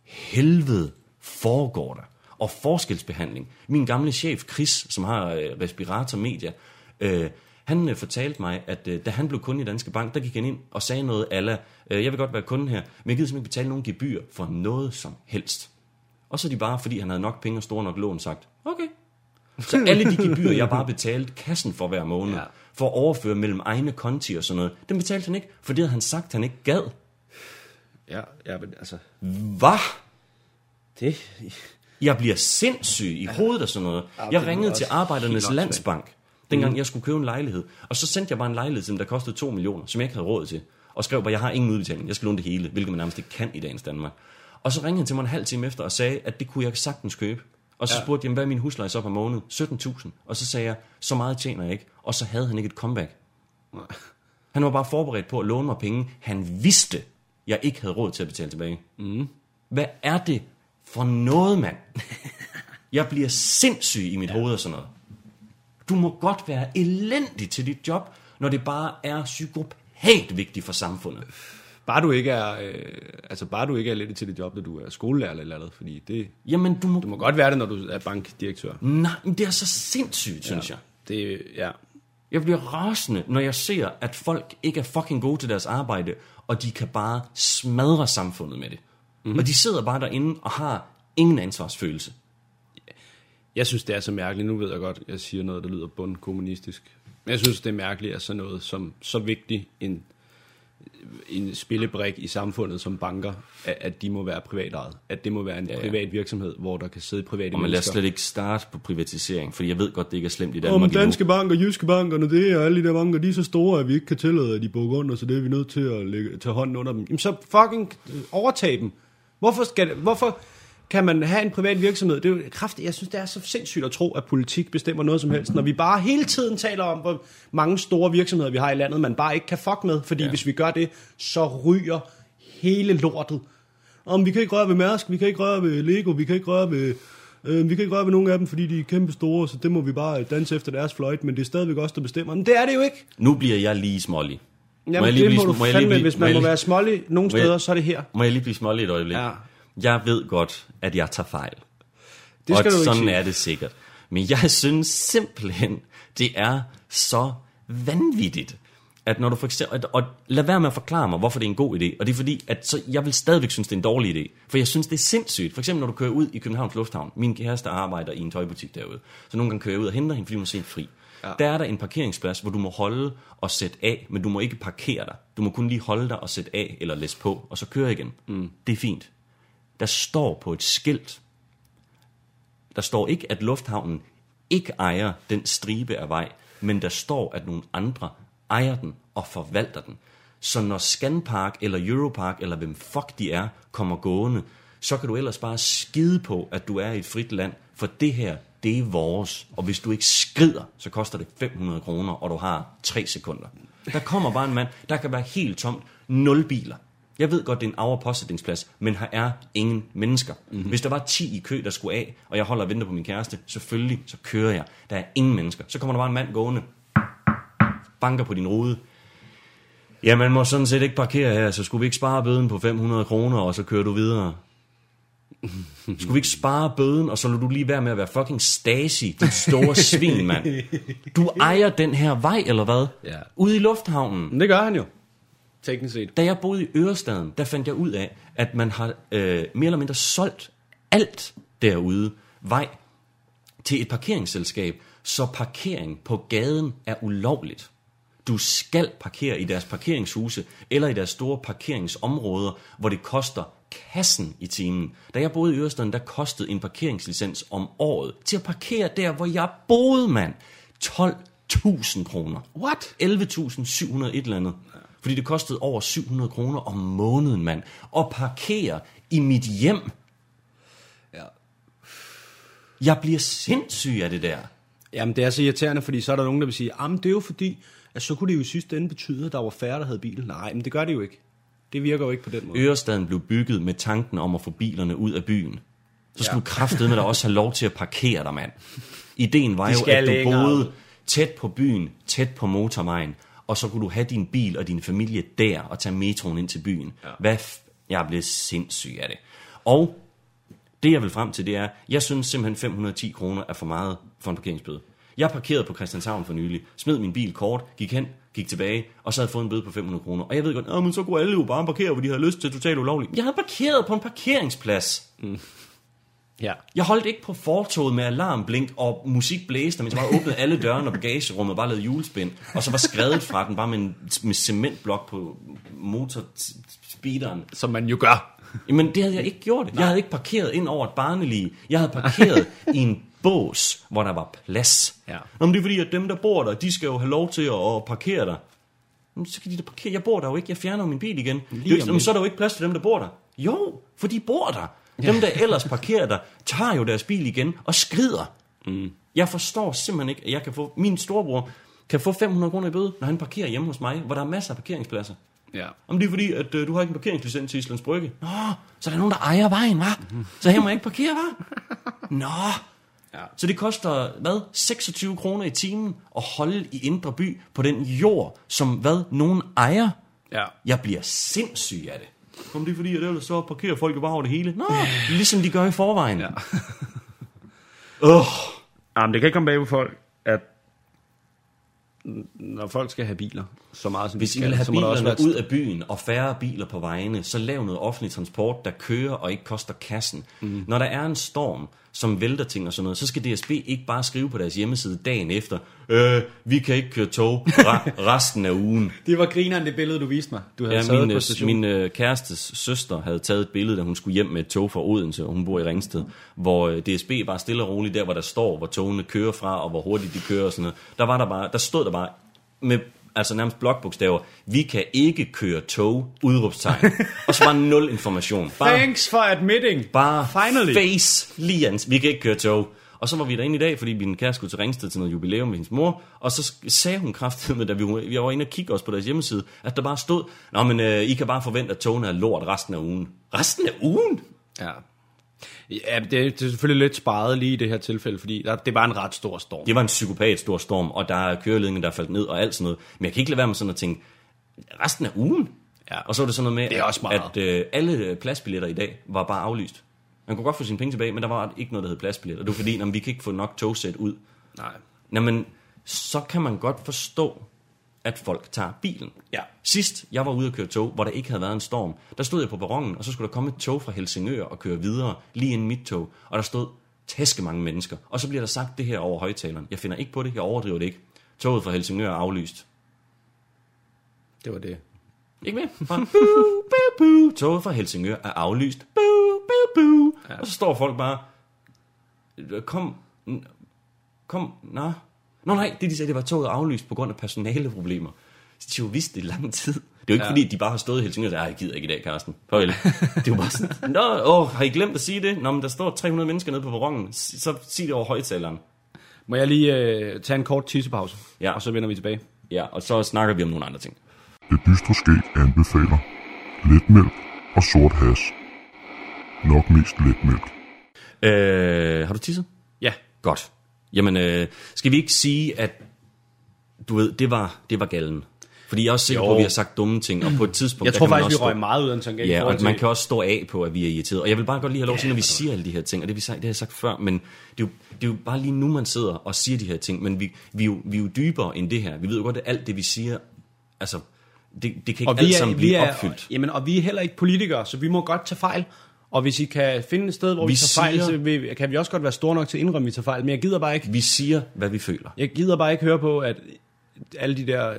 helvede foregår der? Og forskelsbehandling. Min gamle chef, Chris, som har øh, Respirator Media, øh, han øh, fortalte mig, at øh, da han blev kunde i Danske Bank, der gik han ind og sagde noget ala, øh, jeg vil godt være kunde her, men jeg gider simpelthen betale nogen gebyr for noget som helst. Og så de bare, fordi han havde nok penge og store nok lån, sagt, okay. Så alle de gebyrer, jeg bare betalte kassen for hver måned, Ja. for at overføre mellem egne konti og sådan noget, dem betalte han ikke, for det havde han sagt, han ikke gad. Ja, ja, men altså... Hvad? Det... Jeg bliver sindssyg i hovedet og sådan noget. Ja, Jeg ringede til Arbejdernes Landsbank, dengang jeg skulle købe en lejlighed. Og så sendte jeg bare en lejlighed til dem, der kostede 2 millioner, som jeg ikke havde råd til. Og skrev bare, jeg har ingen udbetaling, jeg skal låne det hele, hvilket man nærmest ikke kan i dagens Danmark. Og så ringede han til mig en halv time efter og sagde, at det kunne jeg sagtens købe. Og så Ja. spurgte jeg, hvad er min husleje så per måned? 17.000. Og så sagde jeg, så meget tjener jeg ikke. Og så havde han ikke et comeback. Han var bare forberedt på at låne mig penge. Han vidste, jeg ikke havde råd til at betale tilbage. Mm. Hvad er det for noget, mand? Jeg bliver sindssyg i mit ja. hoved og sådan noget. Du må godt være elendig til dit job, når det bare er psykopat vigtigt for samfundet. Bare du ikke er, øh, altså bare du ikke er lidt til dit job, når du er skolelærer eller et eller andet, fordi det, Jamen, du må... du må godt være det, når du er bankdirektør. Nej, men det er så sindssygt, synes jeg. Det, ja. Jeg bliver rasende, når jeg ser, at folk ikke er fucking gode til deres arbejde, og de kan bare smadre samfundet med det. Mm-hmm. Og de sidder bare derinde og har ingen ansvarsfølelse. Jeg synes, det er så mærkeligt. Nu ved jeg godt, jeg siger noget, der lyder bundkommunistisk. Men jeg synes, det er mærkeligt, at sådan noget som så vigtig en, en spillebrik i samfundet som banker, at, at de må være privatejet. At det må være en ja, ja. privat virksomhed, hvor der kan sidde private Og man lader slet ikke starte på privatisering, fordi jeg ved godt, det ikke er slemt i Om Danmark endnu. Danske Bank og Jyske Bank og det og alle de der banker, de er så store, at vi ikke kan tillade, at de bukker under, så det er vi nødt til at lægge, tage hånden under dem. Jamen så fucking øh, overtage dem. Hvorfor, skal det, hvorfor kan man have en privat virksomhed? Det er jo kraftigt. Jeg synes, det er så sindssygt at tro, at politik bestemmer noget som helst, når vi bare hele tiden taler om, hvor mange store virksomheder vi har i landet, man bare ikke kan fuck med, fordi ja. hvis vi gør det, så ryger hele lortet. Om vi kan ikke røre ved Mærsk, vi kan ikke røre ved Lego, vi kan ikke røre ved... Øh, vi kan ikke røre ved nogen af dem, fordi de er kæmpe store, så det må vi bare danse efter deres fløjt, men det er stadigvæk os, der bestemmer. Men det er det jo ikke. Nu bliver jeg lige smålig. Jamen, Må jeg lige det blive- må du må jeg lige blive- hvis må man jeg må lige- være smålig nogle Må jeg- steder, så er det her. Må jeg lige blive smålig et øjeblik? Ja. Jeg ved godt, at jeg tager fejl. Det skal og du ikke sådan sige. er det sikkert. Men jeg synes simpelthen, det er så vanvittigt, at når du for eksempel, og lad være med at forklare mig, hvorfor det er en god idé. Og det er fordi, at så, jeg vil stadigvæk synes, det er en dårlig idé. For jeg synes, det er sindssygt. For eksempel, når du kører ud i Københavns Lufthavn. Min kæreste arbejder i en tøjbutik derude. Så nogle gange kører jeg ud og henter hende, fordi hun er sent fri. Ja. Der er der en parkeringsplads, hvor du må holde og sætte af, men du må ikke parkere dig. Du må kun lige holde dig og sætte af eller læse på, og så køre igen. Mm. Det er fint. Der står på et skilt, der står ikke, at lufthavnen ikke ejer den stribe af vej, men der står, at nogle andre ejer den og forvalter den. Så når Scanpark eller Europark, eller hvem fuck de er, kommer gående, så kan du ellers bare skide på, at du er i et frit land, for det her, det er vores. Og hvis du ikke skrider, så koster det 500 kroner, og du har 3 sekunder. Der kommer bare en mand, der kan være helt tomt, nul biler. Jeg ved godt, det er en hour påsætningsplads, men her er ingen mennesker. Mm-hmm. Hvis der var 10 i kø, der skulle af, og jeg holder og venter på min kæreste, selvfølgelig, så kører jeg. Der er ingen mennesker. Så kommer der bare en mand gående, banker på din rude. Ja, man må sådan set ikke parkere her, så skulle vi ikke spare bøden på 500 kroner, og så kører du videre. Skulle vi ikke spare bøden, og så lader du lige være med at være fucking Stasi, dit store svin, mand. Du ejer den her vej, eller hvad? Ja. Ude i lufthavnen. Men det gør han jo. Teknisk set. Da jeg boede i Ørestaden, der fandt jeg ud af, at man har øh, mere eller mindre solgt alt derude vej til et parkeringsselskab, så parkering på gaden er ulovligt. Du skal parkere i deres parkeringshuse eller i deres store parkeringsområder, hvor det koster kassen i timen. Da jeg boede i Ørestaden, der kostede en parkeringslicens om året til at parkere der, hvor jeg boede, mand. 12.000 kroner. What? 11.700 et eller andet. Fordi det kostede over 700 kroner om måneden, mand. At parkere i mit hjem. Ja. Jeg bliver sindssyg af det der. Jamen, det er så irriterende, fordi så er der nogen, der vil sige, jamen, det er jo fordi, at så kunne det jo i sidste ende betyde, at der var færre, der havde bil. Nej, men det gør det jo ikke. Det virker jo ikke på den måde. Ørestaden blev bygget med tanken om at få bilerne ud af byen. Så skulle ja. du kraftedeme da også have lov til at parkere dig, mand. Ideen var De jo, at du længere boede tæt på byen, tæt på motorvejen, og så kunne du have din bil og din familie der og tage metroen ind til byen. Ja. Hvad jeg blev sindssyg af det. Og det jeg vil frem til, det er, jeg synes simpelthen 510 kroner er for meget for en parkeringsbøde. Jeg parkerede på Christianshavn for nylig, smed min bil kort, gik hen, gik tilbage, og så havde fået en bøde på 500 kroner. Og jeg ved godt, "Nå, men så kunne alle jo bare parkere, hvor de havde lyst til totalt ulovligt. Jeg havde parkeret på en parkeringsplads. Ja. Jeg holdt ikke på fortoget med alarmblink og musik blæste, men jeg bare åbnede alle dørene og bagagerummet og bare lavede julespind. Og så var skrevet fra den bare med en med cementblok på motorspeederen. Som man jo gør. Jamen, det havde jeg ikke gjort. Jeg havde ikke parkeret ind over et barnelige. Jeg havde parkeret i en bås, hvor der var plads. Ja. Nå, men det er fordi, at dem, der bor der, de skal jo have lov til at, parkere der. Jamen, så kan de da parkere. Jeg bor der jo ikke. Jeg fjerner min bil igen. Det ikke- om Jamen, så er der jo ikke plads til dem, der bor der. Jo, for de bor der. Dem, der ellers parkerer der, tager jo deres bil igen og skrider. Mm. Jeg forstår simpelthen ikke, at jeg kan få... Min storebror kan få 500 kroner i bøde, når han parkerer hjemme hos mig, hvor der er masser af parkeringspladser. Ja. Om det er fordi, at øh, du har ikke en parkeringslicens til Islands Brygge. Nå, så er der nogen, der ejer vejen, hva'? Så her må jeg ikke parkere, hva'? Nå. Ja. Så det koster, hvad, 26 kroner i timen at holde i Indre By på den jord, som, hvad, nogen ejer? Ja. Jeg bliver sindssyg af det. Om det er fordi, at ellers så parkerer folk jo bare over det hele. Nå, ligesom de gør i forvejen. Ja. Åh, Jamen, det kan ikke komme bag på folk, at når folk skal have biler, så meget som Hvis de I skal, vil have så der også bilerne være ud af byen og færre biler på vejene, så lav noget offentlig transport, der kører og ikke koster kassen. Mm. Når der er en storm, som vælter ting og sådan noget, så skal DSB ikke bare skrive på deres hjemmeside dagen efter, øh, vi kan ikke køre tog resten af ugen. Det var grineren, det billede, du viste mig. Du havde Ja, min, på øh, stationen. min øh, kærestes søster havde taget et billede, da hun skulle hjem med et tog fra Odense, og hun bor i Ringsted, hvor øh, DSB var stille og roligt der, hvor der står, hvor togene kører fra, og hvor hurtigt de kører og sådan noget. Der, var der, bare, der stod der bare med altså nærmest blokbogstaver, vi kan ikke køre tog, udråbstegn. og så var nul information. Bare, Thanks for admitting. bare Finally. face lige ans. Vi kan ikke køre tog. Og så var vi derinde i dag, fordi min kæreste skulle til Ringsted til noget jubilæum med hendes mor, og så sagde hun kraftigt med, da vi, vi var inde og kigge også på deres hjemmeside, at der bare stod, Nå, men øh, I kan bare forvente, at togene er lort resten af ugen. Resten af ugen? Ja. Ja, det, det er selvfølgelig lidt sparet lige i det her tilfælde, fordi der, det var en ret stor storm. Det var en psykopat stor storm, og der er køreledninger, der er faldet ned og alt sådan noget. Men jeg kan ikke lade være med sådan at tænke, resten af ugen? Ja. Og så var det sådan noget med, Det er også meget. at øh, alle pladsbilletter i dag var bare aflyst. Man kunne godt få sine penge tilbage, men der var ikke noget, der hed pladsbilletter. Det var fordi, jamen, vi kan ikke få nok togsæt ud. Nej. Jamen, så kan man godt forstå, at folk tager bilen. Ja. Sidst jeg var ude at køre tog, hvor der ikke havde været en storm, der stod jeg på perronen, og så skulle der komme et tog fra Helsingør og køre videre, lige inden mit tog. Og der stod tæske mange mennesker. Og så bliver der sagt det her over højtaleren. Jeg finder ikke på det, jeg overdriver det ikke. Toget fra Helsingør er aflyst. Det var det. Ikke mere? Bare, boo, boo, boo. Toget fra Helsingør er aflyst. Boo, boo, boo. Ja. Og så står folk bare, kom, kom, nå. Nå nej, det de sagde, det var toget aflyst på grund af personaleproblemer. Så de jo vidst det i lang tid. Det er jo ikke ja. fordi, de bare har stået i Helsingør og sagt, "Ej, jeg gider ikke i dag, Karsten. Farvel. det er jo bare sådan, nå, åh, har I glemt at sige det? Nå, men der står 300 mennesker nede på perronen. Så sig det over højtaleren. Må jeg lige øh, tage en kort tissepause, Ja. og så vender vi tilbage. Ja, og så snakker vi om nogle andre ting. Det dystre skæg anbefaler letmælk og sort has. Nok mest letmælk. Øh, har du tisset? Ja. Godt. Jamen, øh, skal vi ikke sige, at du ved, det var, det var gallen? Fordi jeg er også sikker Jo. på, at vi har sagt dumme ting, og på et tidspunkt... Jeg tror faktisk, vi røg stå- meget ud af en tangent. Ja, og man kan også stå af på, at vi er irriteret. Og jeg vil bare godt lige have lov til, når vi siger alle de her ting, og det, vi, sagt- det har jeg sagt før, men det er, jo, det er jo bare lige nu, man sidder og siger de her ting, men vi, vi, er, jo, vi er jo dybere end det her. Vi ved jo godt, at alt det, vi siger, altså, det, det kan ikke alt sammen blive opfyldt. Jamen, og vi er heller ikke politikere, så vi må godt tage fejl. Og hvis I kan finde et sted, hvor vi, Vi tager fejl, så vil, kan vi også godt være store nok til at indrømme, at vi tager fejl. Men jeg gider bare ikke, Vi siger, hvad vi føler. jeg gider bare ikke høre på, at alle de der, øh,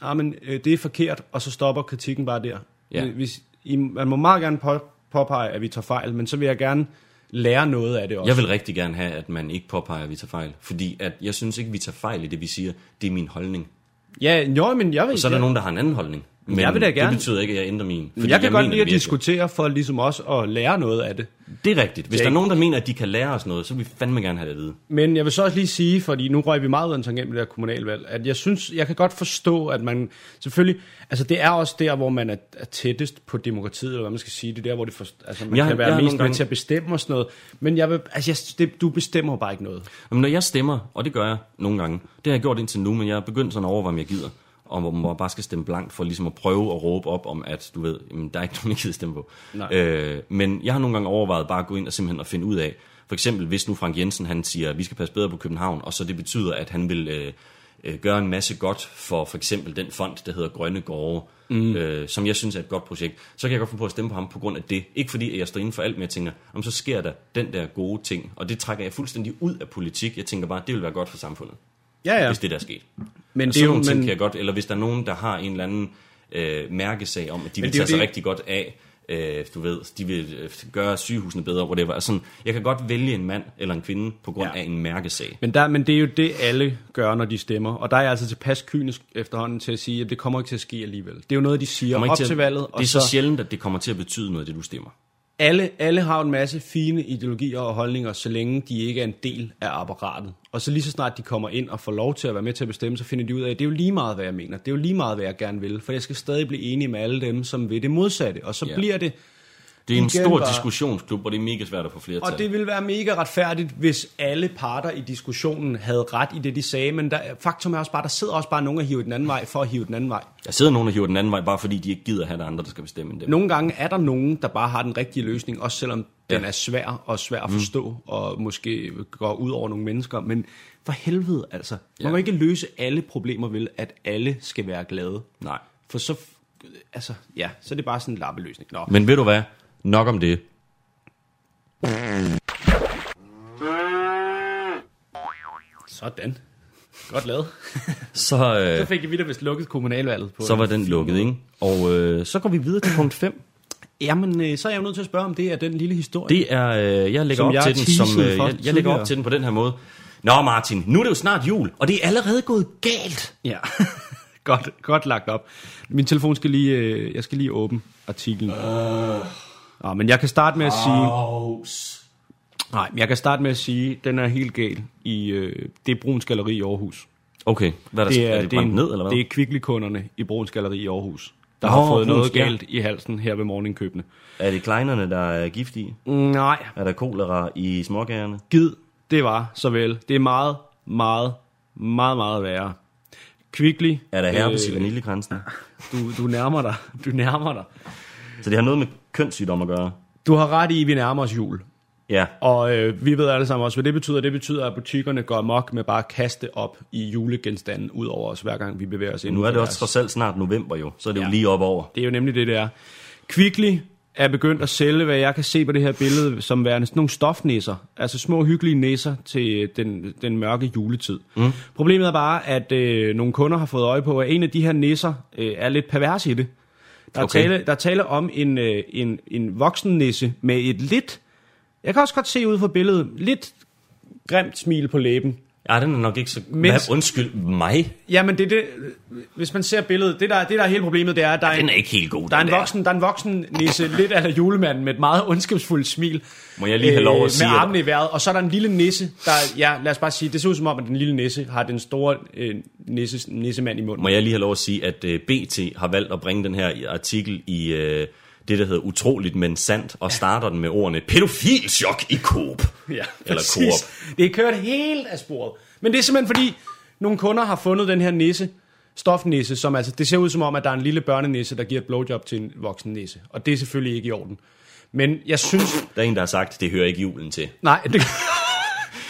ah, men, øh, det er forkert, og så stopper kritikken bare der. Ja. Hvis, I, man må meget gerne på, påpege, at vi tager fejl, men så vil jeg gerne lære noget af det også. Jeg vil rigtig gerne have, at man ikke påpeger, at vi tager fejl. Fordi at jeg synes ikke, vi tager fejl i det, vi siger. Det er min holdning. Ja, jo, men jeg vil, Og så er der jeg, nogen, der har en anden holdning. Men Jeg vil da gerne- det betyder ikke, at jeg ændrer min. Fordi jeg kan godt mener lide at diskutere for ligesom også at lære noget af det. Det er rigtigt. Hvis Det er der er nogen, der mener, at de kan lære os noget, så vil vi fandme gerne have det at vide. Men jeg vil så også lige sige, fordi nu røg vi meget ud af en tangent med det her kommunalvalg, at jeg synes, jeg kan godt forstå, at man selvfølgelig, altså det er også der, hvor man er, er tættest på demokratiet, eller hvad man skal sige, det er der, hvor det for, altså man Jeg- kan jeg være har mest med til at bestemme og sådan noget. Men jeg vil, altså jeg, det, du bestemmer bare ikke noget. Men når jeg stemmer, og det gør jeg nogle gange, det har jeg gjort indtil nu, men jeg er begyndt sådan at overveje, om jeg gider. Og hvor man bare skal stemme blankt for ligesom at prøve at råbe op om, at du ved, jamen, der er ikke nogen, jeg gider stemme på. Nej. Øh, men jeg har nogle gange overvejet bare at gå ind og simpelthen at finde ud af, for eksempel hvis nu Frank Jensen han siger, at vi skal passe bedre på København, og så det betyder, at han vil øh, øh, gøre en masse godt for for eksempel den fond, der hedder Grønne Gårde, mm. øh, som jeg synes er et godt projekt, så kan jeg godt finde på at stemme på ham på grund af det. Ikke fordi, at jeg står inden for alt, men jeg tænker, om så sker der den der gode ting, og det trækker jeg fuldstændig ud af politik. Jeg tænker bare, det vil være godt for samfundet Ja, ja. hvis det der er sket. Men Men det er jo- ting men- kan jeg godt, eller hvis der er nogen, der har en eller anden øh, mærkesag om, at de vil tage sig det- rigtig godt af, øh, du ved, de vil øh, gøre sygehusene bedre, whatever. Altså, jeg kan godt vælge en mand eller en kvinde på grund Ja. af en mærkesag. Men, der, men det er jo det, alle gør, når de stemmer. Og der er jeg altså tilpas kynisk efterhånden til at sige, at det kommer ikke til at ske alligevel. Det er jo noget, de siger op ikke til, valget. det er så, sjældent, at det kommer til at betyde noget, det du stemmer. Alle, alle har en masse fine ideologier og holdninger, så længe de ikke er en del af apparatet. Og så lige så snart de kommer ind og får lov til at være med til at bestemme, så finder de ud af, at det er jo lige meget, hvad jeg mener. Det er jo lige meget, hvad jeg gerne vil. For jeg skal stadig blive enig med alle dem, som vil det modsatte. Og så Ja. bliver det Det er en stor bare- diskussionsklub, hvor det er mega svært at få flertal. Og det ville være mega retfærdigt, hvis alle parter i diskussionen havde ret i det, de sagde, men der, faktum er også bare, der sidder også bare nogen og hiver den anden vej for at hive den anden vej. Der sidder nogen, der hiver den anden vej, bare fordi de ikke gider have der andre, der skal bestemme end dem. Nogle gange er der nogen, der bare har den rigtige løsning, også selvom den Ja. er svær og svær at forstå, og måske går ud over nogle mennesker. Men for helvede altså, man Ja. kan ikke løse alle problemer ved, at alle skal være glade. Nej. For så, altså, ja, så er det bare sådan en lappeløsning. Nå. Men ved du hvad? Nok om det. Sådan. Godt lavet. Så, øh, Så fik vi da vist lukket kommunalvalget på så var en den lukket, ikke? Og øh, så går vi videre til punkt 5. Jamen, øh, så er jeg jo nødt til at spørge, om det er den lille historie. Det er, øh, jeg lægger op jeg til den som, øh, jeg, jeg lægger op til den på den her måde. Nå Martin, nu er det jo snart jul, og det er allerede gået galt. Ja, godt, godt lagt op. Min telefon skal lige, øh, jeg skal lige åbne artiklen. Uh. Nå, men jeg kan starte med at sige, nej, men jeg kan starte med at sige, den er helt gal i øh, det er Bruns Galeri i Aarhus. Okay, hvad er der Det er, er det det er, brændt ned, eller hvad? det er kvickly-kunderne i Bruns Galeri i Aarhus, der Nå, har fået Bruuns, noget ja. galt i halsen her ved morgenkøbene. Er det kleinerne, der er giftige? Nej, Er der kolera i smågærerne? Gid, det var så vel. Det er meget, meget, meget, meget værre. Kvickly. Er der herpes i øh, vaniljekransen? du, du nærmer dig. Du nærmer dig. Så det har noget med kønssygdom at gøre? Du har ret i, at vi nærmer os jul. Ja. Og øh, vi ved alle sammen også, hvad det betyder. Det betyder, at butikkerne går amok med bare at kaste op i julegenstanden ud over os, hver gang vi bevæger os ind. Nu er det også trods alt snart november jo, så er det Ja. jo lige op over. Det er jo nemlig det, det er. Kvickly er begyndt at sælge, hvad jeg kan se på det her billede, som værende sådan nogle stofnæsser. Altså små hyggelige næsser til den, den mørke juletid. Mm. Problemet er bare, at øh, nogle kunder har fået øje på, at en af de her næsser øh, er lidt pervers i det. Der er, Okay. tale, der er tale om en, øh, en, en voksen nisse med et lidt, jeg kan også godt se ud fra billedet, lidt grimt smil på læben. Ja, den er nok ikke så... Mens- Hvad, undskyld mig. Jamen det er det, hvis man ser billedet, det der, det der er hele problemet, det er, at der er Den en, er ikke helt god, Der er en den voksen, der er en voksen nisse, lidt af julemanden, med et meget ondskabsfuldt smil. Må jeg lige have lov at sige, Med armene i vejret. Og så er der en lille nisse, der, ja, lad os bare sige, det ser ud som om, at den lille nisse har den store øh, nisse, nissemand i munden. Må jeg lige have lov at sige, at uh, BT har valgt at bringe den her artikel i uh, det, der hedder Utroligt, men sandt, og starter den med ordene Pædofilchok i Coop. Ja, Eller. Coop. Det er kørt helt af sporet. Men det er simpelthen fordi, nogle kunder har fundet den her nisse, stofnisse, som altså, det ser ud som om, at der er en lille børnenisse, der giver et blowjob til en voksen nisse. Og det er selvfølgelig ikke i orden. Men jeg synes... Der er en, der har sagt, det hører ikke julen til. Nej, det,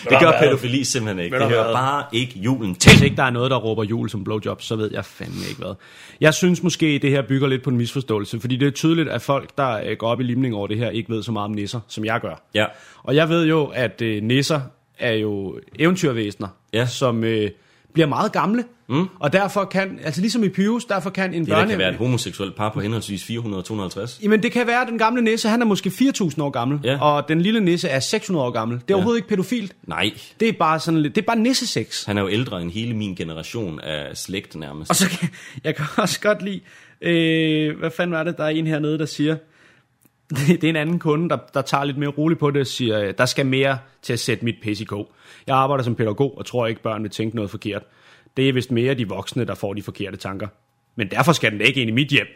Det gør pædofili simpelthen ikke. Det hører bare ikke julen til. Hvis ikke der er noget, der råber jul som blowjob, så ved jeg fandme ikke hvad. Jeg synes måske, det her bygger lidt på en misforståelse, fordi det er tydeligt, at folk, der øh, går op i limning over det her, ikke ved så meget om nisser, som jeg gør. Ja. Og jeg ved jo, at øh, nisser er jo eventyrvæsener, Ja. som øh, bliver meget gamle. Mm. Og derfor kan, altså ligesom i Pyrus, derfor kan en Det børne... kan være et homoseksuelt par på henholdsvis 400 og 250. Jamen det kan være, at den gamle nisse, han er måske 4.000 år gammel, Ja. og den lille nisse er 600 år gammel. Det er overhovedet ikke pædofilt. Nej, Det er bare sådan lidt, det er bare nissesex. han er jo ældre end hele min generation af slægt nærmest. Og så kan jeg kan også godt lide, øh, hvad fanden var det, der er en hernede, der siger, det, er en anden kunde, der, der tager lidt mere roligt på det og siger, øh, der skal mere til at sætte mit pis i kog. Jeg arbejder som pædagog og tror ikke, børn vil tænke noget forkert. Det er vist mere de voksne, der får de forkerte tanker. Men derfor skal den ikke ind i mit hjem.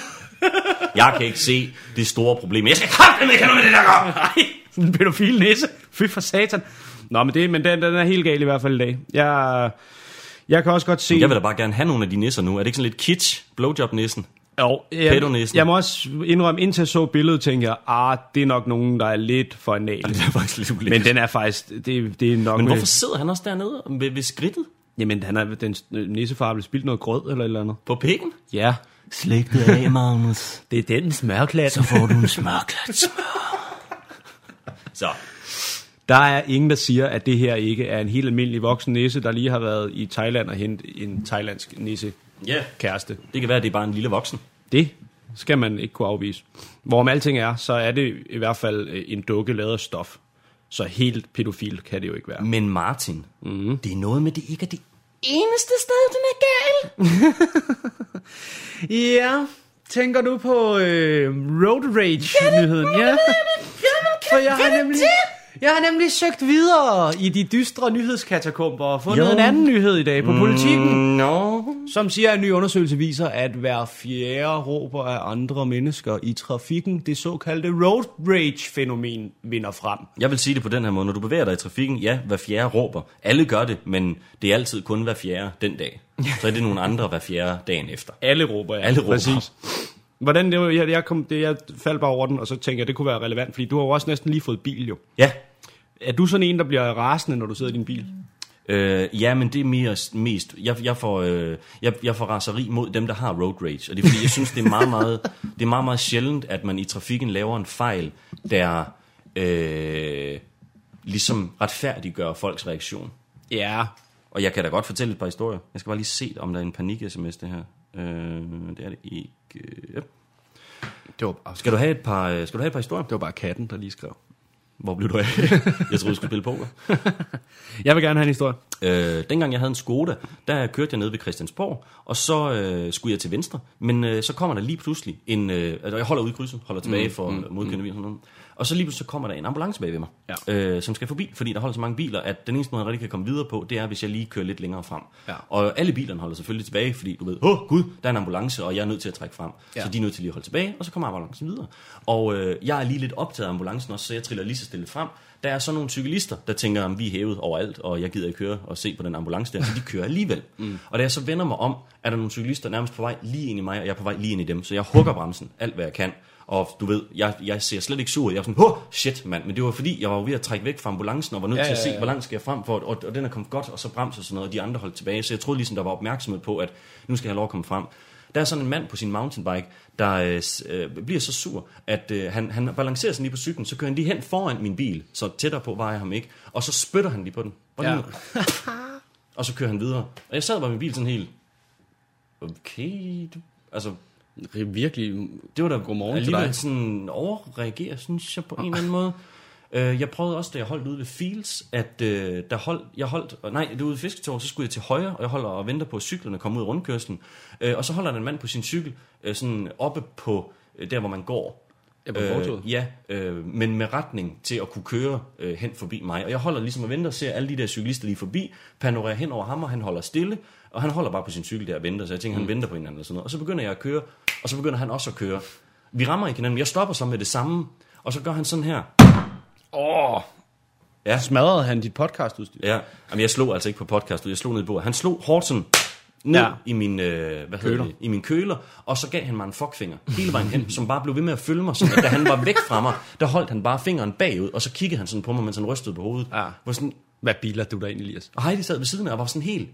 Jeg kan ikke se det store problem. Jeg skal kraftedeme ikke have noget med det, der gør! Nej, sådan en pædofil næse. Fy for satan. Nå, men, det, men den, den er helt gal i hvert fald i dag. Jeg, jeg kan også godt se... Jeg vil da bare gerne have nogle af de nisser nu. Er det ikke sådan lidt kitsch? Blowjob-nissen? Jo, jeg, jeg må også indrømme, indtil jeg så billedet, tænkte jeg, ah, det er nok nogen, der er lidt for anal. Det er faktisk lidt ulækkert. Men den er faktisk, det, det er nok... Men med- hvorfor sidder han også dernede ved, ved skridtet? Jamen, han er, den nissefar blevet spildt noget grød eller et eller andet. På pikken? Ja. Slæg det af, Magnus. Det er den smørklat. Så får du en smørklat. Så, Der er ingen, der siger, at det her ikke er en helt almindelig voksen nisse, der lige har været i Thailand og hentet en thailandsk nisse ja. kæreste. Det kan være, at det er bare en lille voksen. Det skal man ikke kunne afvise. Hvorom alting er, så er det i hvert fald øh, en dukke lavet af stof. Så helt pædofil kan det jo ikke være. Men Martin, mm. det er noget med, det ikke er det eneste sted, den er gal. Ja, tænker du på øh, Road Rage-nyheden? Ja, for jeg har nemlig... Jeg har nemlig søgt videre i de dystre nyhedskatakomber og fundet Jo. en anden nyhed i dag på politikken. No. som siger, at en ny undersøgelse viser, at hver fjerde råber af andre mennesker i trafikken, det såkaldte road rage-fænomen, vinder frem. Jeg vil sige det på den her måde. Når du bevæger dig i trafikken, ja, hver fjerde råber. Alle gør det, men det er altid kun hver fjerde den dag. Så er det nogle andre hver fjerde dagen efter. Alle råber, ja. Alle råber. Præcis. Hvordan det var, jeg, jeg, kom, det, jeg faldt bare over den, og så tænkte jeg, det kunne være relevant, fordi du har jo også næsten lige fået bil jo. Ja, Er du sådan en, der bliver rasende, når du sidder i din bil? Øh, ja, men det er mere, mest... Jeg, jeg, får, øh, jeg, jeg får raseri mod dem, der har road rage. Og det er fordi, jeg synes, det er meget, meget, det er meget, meget sjældent, at man i trafikken laver en fejl, der øh, ligesom retfærdiggør folks reaktion. Ja. Og jeg kan da godt fortælle et par historier. Jeg skal bare lige se, om der er en panik-sms, det her. Øh, det er det ikke. Ja. Det var, bare, Skal du have et par, øh, skal du have et par historier? det var bare katten, der lige skrev. Hvor blev du af? jeg troede, du skulle spille poker. Jeg vil gerne have en historie. Øh, dengang jeg havde en Skoda, der kørte jeg ned ved Christiansborg, og så øh, skulle jeg til venstre. Men øh, så kommer der lige pludselig en... Øh, altså jeg holder ud i krydset, holder tilbage for mm, modkørende bil og så lige pludselig så kommer der en ambulance bag ved mig, Ja. øh, som skal forbi, fordi der holder så mange biler, at den eneste måde, jeg rigtig kan komme videre på, det er, hvis jeg lige kører lidt længere frem. Ja. Og alle bilerne holder selvfølgelig tilbage, fordi du ved, åh oh, gud, der er en ambulance, og jeg er nødt til at trække frem. Ja. Så de er nødt til lige at holde tilbage, og så kommer ambulancen videre. Og øh, jeg er lige lidt optaget af ambulancen også, så jeg triller lige så stille frem. Der er så nogle cyklister, der tænker, at vi er hævet overalt, og jeg gider ikke køre og se på den ambulance der, så de kører alligevel. Mm. Og da jeg så vender mig om, er der nogle cyklister nærmest på vej lige ind i mig, og jeg er på vej lige ind i dem. Så jeg hugger bremsen, alt hvad jeg kan. Og du ved, jeg, jeg ser slet ikke sur ud. Jeg er sådan, oh, shit mand. Men det var fordi, jeg var ved at trække væk fra ambulancen, og var nødt Ja, til at ja, se, ja. hvor langt skal jeg frem for, og, og den er kommet godt, og så bremser og sådan noget, og de andre holdt tilbage. Så jeg troede ligesom, der var opmærksomhed på, at nu skal jeg have lov at komme frem. Der er sådan en mand på sin mountainbike, der øh, øh, bliver så sur, at øh, han, han balancerer sig lige på cyklen, så kører han lige hen foran min bil, så tættere på var jeg ham ikke, og så spytter han lige på den. Ja. og så kører han videre. Og jeg sad bare med min bil sådan helt, okay, du, altså, virkelig... det var da Godmorgen til alligevel dig. sådan overreagere, synes jeg på en eller anden måde. Øh, jeg prøvede også, da jeg holdt ude ved Fields, at øh, der holdt, jeg holdt, og nej, det var ude ved Fisketårn, så skulle jeg til højre, og jeg holder og venter på, at cyklerne kommer ud af rundkørslen. Øh, og så holder der en mand på sin cykel, øh, sådan oppe på øh, der, hvor man går. Ja, på fortovet. Øh, ja, øh, men med retning til at kunne køre øh, hen forbi mig. Og jeg holder ligesom og venter og ser alle de der cyklister lige forbi, panorerer hen over ham, og han holder stille, og han holder bare på sin cykel der og venter, så jeg tænker, mm. han venter på en eller anden eller sådan noget. Og så begynder jeg at køre, og så begynder han også at køre. Vi rammer ikke hinanden, jeg stopper så med det samme, og så gør han sådan her. Åh! Ja. Smadrede han dit podcastudstyr? Ja, Jamen, jeg slog altså ikke på podcast, jeg slog ned i bordet. Han slog hårdt sådan ned Ja. i, min, øh, hvad Køler. Det, i min køler, og så gav han mig en fuckfinger hele vejen hen, som bare blev ved med at følge mig. At da han var væk fra mig, der holdt han bare fingeren bagud, og så kiggede han sådan på mig, mens han rystede på hovedet. Ja. Hvor sådan, Hvad biler du der ind, Elias? og Heidi sad ved siden af og var sådan helt,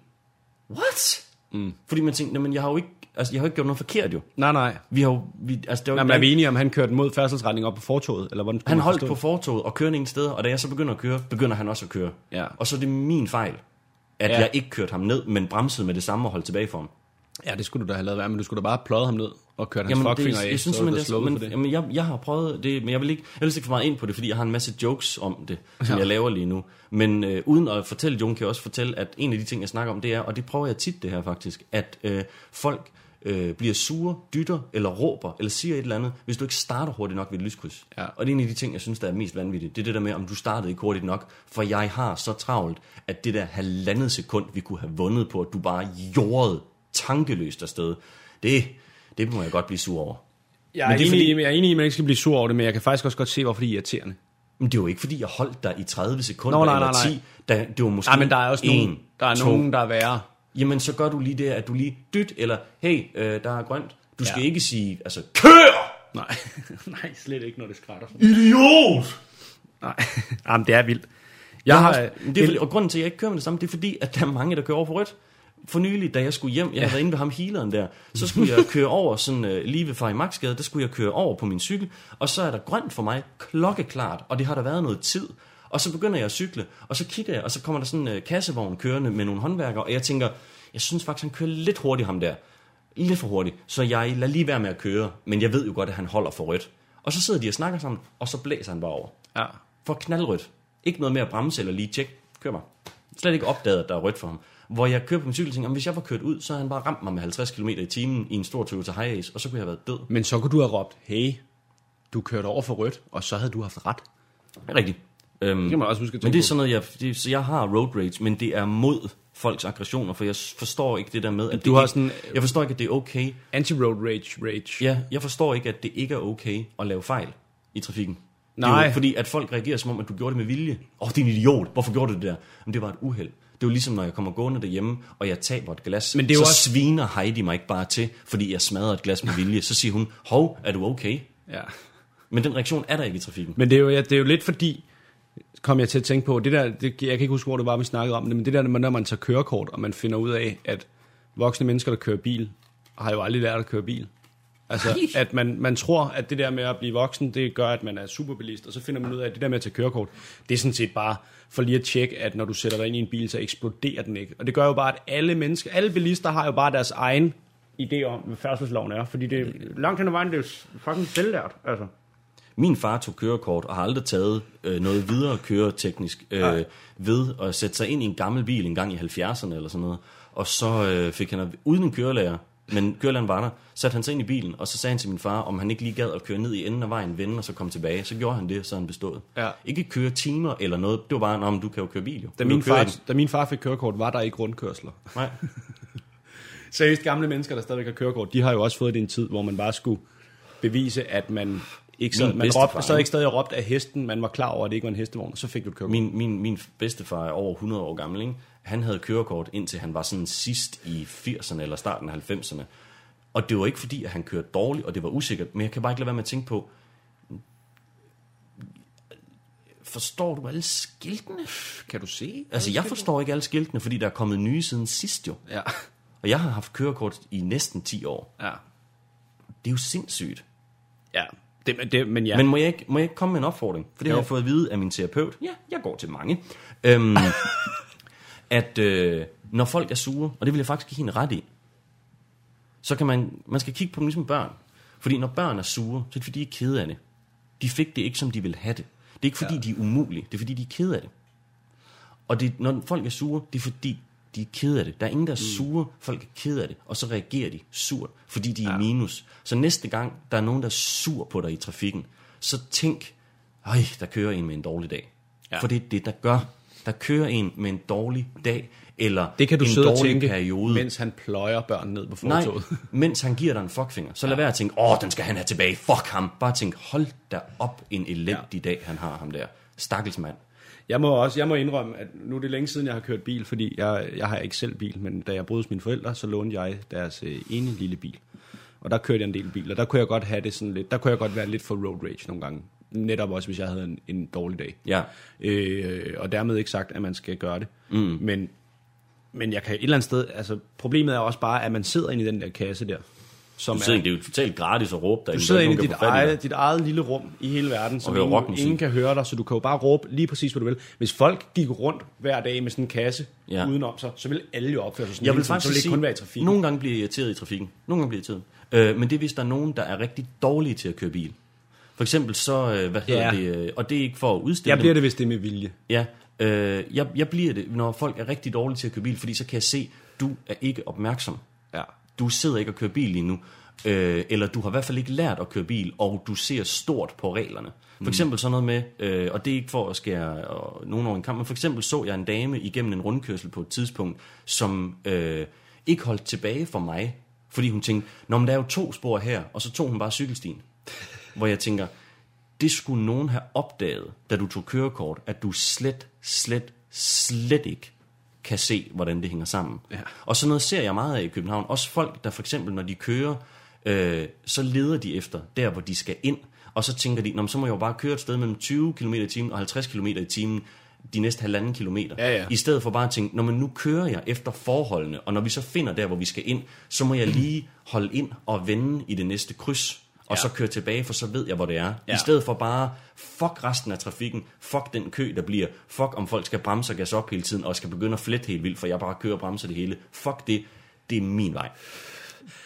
what? Mm. Fordi man tænkte, "Nå, men jeg har jo ikke, altså, jeg har ikke gjort noget forkert jo. Nej, nej. Vi har jo, vi, altså, det var, Nej, men er vi enige om, han kørte mod færdselsretning op på fortoget? Eller hvordan han holdt på fortoget og kørte ingen steder, og da jeg så begynder at køre, begynder han også at køre. Ja. Og så er det min fejl, at ja. jeg ikke kørte ham ned, men bremsede med det samme og holdt tilbage for ham. Det? Ja, det skulle du da have lavet være, men du skulle da bare pløjet ham ned og kørt hans Jamen, fuckfinger det, af. jeg synes så det slået men, for det. jamen, jeg, jeg har prøvet det, men jeg vil ikke, jeg vil ikke for meget ind på det, fordi jeg har en masse jokes om det, som Ja. ja. jeg laver lige nu. Men øh, uden at fortælle Jon, kan jeg også fortælle, at en af de ting, jeg snakker om, det er, og det prøver jeg tit det her faktisk, at øh, folk øh, bliver sure, dytter eller råber, eller siger et eller andet, hvis du ikke starter hurtigt nok ved et lyskryds. Ja. Og det er en af de ting, jeg synes, der er mest vanvittigt. Det er det der med, om du startede ikke hurtigt nok, for jeg har så travlt, at det der halvandet sekund, vi kunne have vundet på, at du bare jordede tankeløst afsted, det, det må jeg godt blive sur over. Jeg er, Men det er enig, fordi- jeg er enig i, at man ikke skal blive sur over det, men jeg kan faktisk også godt se, hvorfor det er irriterende. Men det er jo ikke, fordi jeg holdt dig i 30 sekunder Nå, nej, eller nej, nej. 10. Da, det var måske Nej, men der er også en, nogen, der er to. nogen, der er værre. Jamen, så gør du lige det, at du lige dyt, eller hey, øh, der er grønt. Du skal Ja. ikke sige, altså, kør! Nej, nej, slet ikke, når det skrætter. Idiot! Nej, Jamen, det er vildt. Jeg Jeg har, det er, fordi, og grunden til, at jeg ikke kører med det samme, det er fordi, at der er mange, der kører over på rødt. For nylig, da jeg skulle hjem, jeg havde været inde ved ham healeren der, så skulle jeg køre over sådan øh, lige ved Fari Maxgade, der skulle jeg køre over på min cykel, og så er der grønt for mig, klokkeklart, og det har der været noget tid. Og så begynder jeg at cykle, og så kigger jeg, og så kommer der sådan en øh, kassevogn kørende med nogle håndværkere, og jeg tænker, jeg synes faktisk, han kører lidt hurtigt ham der. Lidt for hurtigt, så jeg lader lige være med at køre, men jeg ved jo godt, at han holder for rødt. Og så sidder de og snakker sammen, og så blæser han bare over. ja. For knaldrødt. Ikke noget med at bremse eller lige tjekke. Kør mig. Slet ikke opdaget, at der er rødt for ham. Hvor jeg kører på min cykel og tænker, "Jamen, hvis jeg var kørt ud, så havde han bare ramt mig med 50 km i timen i en stor Toyota Hiace, og så kunne jeg have været død. Men så kunne du have råbt, hey, du kørte over for rødt, og så havde du haft ret. Det rigtigt. Øhm, kan man også huske at men det er sådan noget, jeg, det, så jeg har road rage, men det er mod folks aggressioner, for jeg forstår ikke det der med, at Du det har ikke, sådan- jeg forstår ikke, at det er okay. Anti-road rage, rage. Ja, jeg forstår ikke, at det ikke er okay at lave fejl i trafikken. Det er Nej. Jo, fordi at folk reagerer som om, at du gjorde det med vilje. Åh, oh, det er en idiot. Hvorfor gjorde du det der? Men det var et uheld. Det er jo ligesom, når jeg kommer gående derhjemme, og jeg taber et glas. Men det er så jo også- sviner Heidi mig ikke bare til, fordi jeg smadrer et glas med vilje. Så siger hun, hov, er du okay? Ja. Men den reaktion er der ikke i trafikken. Men det er, jo, ja, det er jo lidt fordi, kom jeg til at tænke på, det der, det, jeg kan ikke huske, hvor det var, vi snakkede om det, men det der, når man tager kørekort, og man finder ud af, at voksne mennesker, der kører bil, har jo aldrig lært at køre bil. Altså, at man, man tror, at det der med at blive voksen, det gør, at man er superbilist, og så finder man ud af, at det der med at tage kørekort, det er sådan set bare for lige at tjekke, at når du sætter dig ind i en bil, så eksploderer den ikke. Og det gør jo bare, at alle mennesker, alle bilister har jo bare deres egen idé om, hvad færdselsloven er, fordi det er langt hen ad vejen, det er jo fucking selvlært, altså. Min far tog kørekort og har aldrig taget øh, noget videre køreteknisk øh, ved at sætte sig ind i en gammel bil en gang i 70'erne eller sådan noget. Og så øh, fik han, uden en kørelærer, men kørelæreren var der, satte han sig ind i bilen, og så sagde han til min far, om han ikke lige gad at køre ned i enden af vejen, vende og så komme tilbage. Så gjorde han det, så han bestået. Ja. Ikke køre timer eller noget, det var bare, om du kan jo køre bil jo. Da min, far, da min far fik kørekort, var der ikke rundkørsler. Nej. Seriøst, gamle mennesker, der stadigvæk har kørekort, de har jo også fået det en tid, hvor man bare skulle bevise, at man ikke sad, man råbte, stadig ikke? stadig råbte af hesten, man var klar over, at det ikke var en hestevogn, og så fik du et kørekort. Min, min, min bedstefar er over 100 år gammel, ikke? Han havde kørekort indtil han var sådan sidst i 80'erne eller starten af 90'erne. Og det var ikke fordi, at han kørte dårligt, og det var usikkert, men jeg kan bare ikke lade være med at tænke på, forstår du alle skiltene? Kan du se? Altså, jeg forstår ikke alle skiltene, fordi der er kommet nye siden sidst jo. Ja. Og jeg har haft kørekort i næsten 10 år. Ja. Det er jo sindssygt. Ja. Det, men- det, men ja. Men må jeg, ikke, må jeg ikke komme med en opfordring? For det Jo. har jeg fået at vide af min terapeut. Ja, jeg går til mange. Øhm, at øh, når folk er sure, og det vil jeg faktisk give hende ret i, så kan man, man skal kigge på dem ligesom børn. Fordi når børn er sure, så er det fordi, de er kede af det. De fik det ikke, som de ville have det. Det er ikke fordi, ja. de er umulige. Det er fordi, de er kede af det. Og det, når folk er sure, det er fordi, de er kede af det. Der er ingen, der er sure. Folk er kede af det. Og så reagerer de surt, fordi de er ja. minus. Så næste gang, der er nogen, der er sur på dig i trafikken, så tænk, øj, der kører en med en dårlig dag. Ja. For det er det, der gør. Der kører en med en dårlig dag, eller det kan du en sidde og tænke, periode. mens han pløjer børn ned på Nej, fortoget. mens han giver dig en fuckfinger. Så lad være at tænke, åh, den skal han have tilbage, fuck ham. Bare tænk, hold da op en elendig ja. dag, han har ham der. Stakkels mand. Jeg må også jeg må indrømme, at nu er det længe siden, jeg har kørt bil, fordi jeg, jeg har ikke selv bil, men da jeg boede hos mine forældre, så lånte jeg deres øh, ene lille bil. Og der kørte jeg en del bil, og der kunne jeg godt have det sådan lidt, der kunne jeg godt være lidt for road rage nogle gange. Netop også, hvis jeg havde en, en dårlig dag. Ja. Øh, og dermed ikke sagt, at man skal gøre det. Mm. Men, men jeg kan et eller andet sted, altså problemet er også bare, at man sidder inde i den der kasse der. Som Du sidder, er, det er jo totalt gratis at råbe dig. du sidder inde i dit eget, dit eget lille rum i hele verden, som ingen, ingen kan høre dig, så du kan jo bare råbe lige præcis, hvad du vil. Hvis folk gik rundt hver dag med sådan en kasse Ja. udenom sig, så ville alle jo opføre sig sådan Jeg vil faktisk så ville sige, kun være i trafikken. nogle gange bliver jeg irriteret i trafikken. Nogle gange bliver jeg irriteret. Øh, men det er, hvis der er nogen, der er rigtig dårlige til at køre bil. For eksempel så, øh, hvad hedder Ja. det, øh, og det er ikke for at udstille Jeg bliver det, hvis det er med vilje. Ja, øh, jeg, jeg bliver det, når folk er rigtig dårlige til at køre bil, fordi så kan jeg se, du er ikke opmærksom. Ja. Du sidder ikke og kører bil lige nu. Øh, eller du har i hvert fald ikke lært at køre bil, og du ser stort på reglerne. For eksempel sådan noget med, øh, og det er ikke for at skære øh, nogen over en kamp, men for eksempel så jeg en dame igennem en rundkørsel på et tidspunkt, som øh, ikke holdt tilbage for mig, fordi hun tænkte, Nå, men der er jo to spor her, og så tog hun bare cykelstien. Hvor jeg tænker, det skulle nogen have opdaget, da du tog kørekort, at du slet, slet, slet ikke kan se, hvordan det hænger sammen. Ja. Og sådan noget ser jeg meget af i København. Også folk, der for eksempel, når de kører, øh, så leder de efter der, hvor de skal ind. Og så tænker de, så må jeg jo bare køre et sted mellem 20 km i timen og 50 km i timen de næste halvanden kilometer. Ja, ja. I stedet for bare at tænke, Nå, men nu kører jeg efter forholdene, og når vi så finder der, hvor vi skal ind, så må jeg lige holde ind og vende i det næste kryds, og Ja. så køre tilbage, for så ved jeg, hvor det er. Ja. I stedet for bare, fuck resten af trafikken, fuck den kø, der bliver, fuck om folk skal bremse og gas op hele tiden, og skal begynde at flette helt vildt, for jeg bare kører og bremser det hele. Fuck det, det er min vej.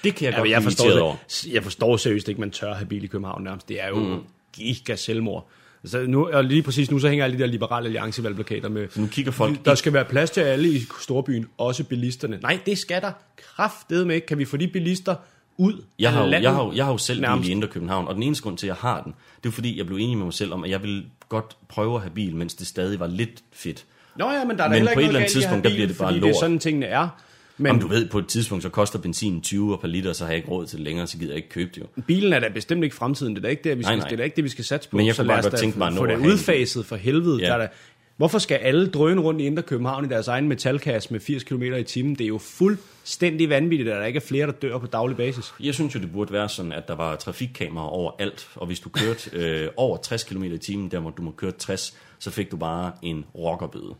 Det kan jeg Ja, godt jeg, blive irriteret over. forstår, jeg forstår seriøst ikke, man tør have bil i København nærmest. Det er jo mm. giga selvmord. Så nu, og lige præcis nu, så hænger alle de der liberale alliancevalgplakater med, Nu kigger folk der skal være plads til alle i storbyen, også bilisterne. Nej, det skal der kraftedeme ikke. Kan vi få de bilister ud Jeg har, jo, jeg, har, jo- jeg har jo selv Nærmest. bil i Indre København, og den eneste grund til, at jeg har den, det er fordi, jeg blev enig med mig selv om, at jeg ville godt prøve at have bil, mens det stadig var lidt fedt. Nå ja, men der er Men på ikke et eller andet tidspunkt, der bliver det bare fordi det er lort. sådan, tingene er. Men Jamen, du ved, på et tidspunkt, så koster benzin 20 per liter, så har jeg ikke råd til det længere, så gider jeg ikke købe det jo. bilen er da bestemt ikke fremtiden. Det er da ikke det, vi skal, Nej, nej. det, er ikke det, vi skal satse på. Men jeg kunne bare godt tænke mig at få det udfaset for helvede. Ja. Der er da, hvorfor skal alle drøne rundt i Indre København i deres egen metalkasse med 80 km i timen? Det er jo fuldstændig vanvittigt, at der ikke er flere, der dør på daglig basis. Jeg synes jo, det burde være sådan, at der var trafikkameraer over alt, og hvis du kørte øh, over 60 km i timen, der hvor du må køre 60, så fik du bare en rockerbøde.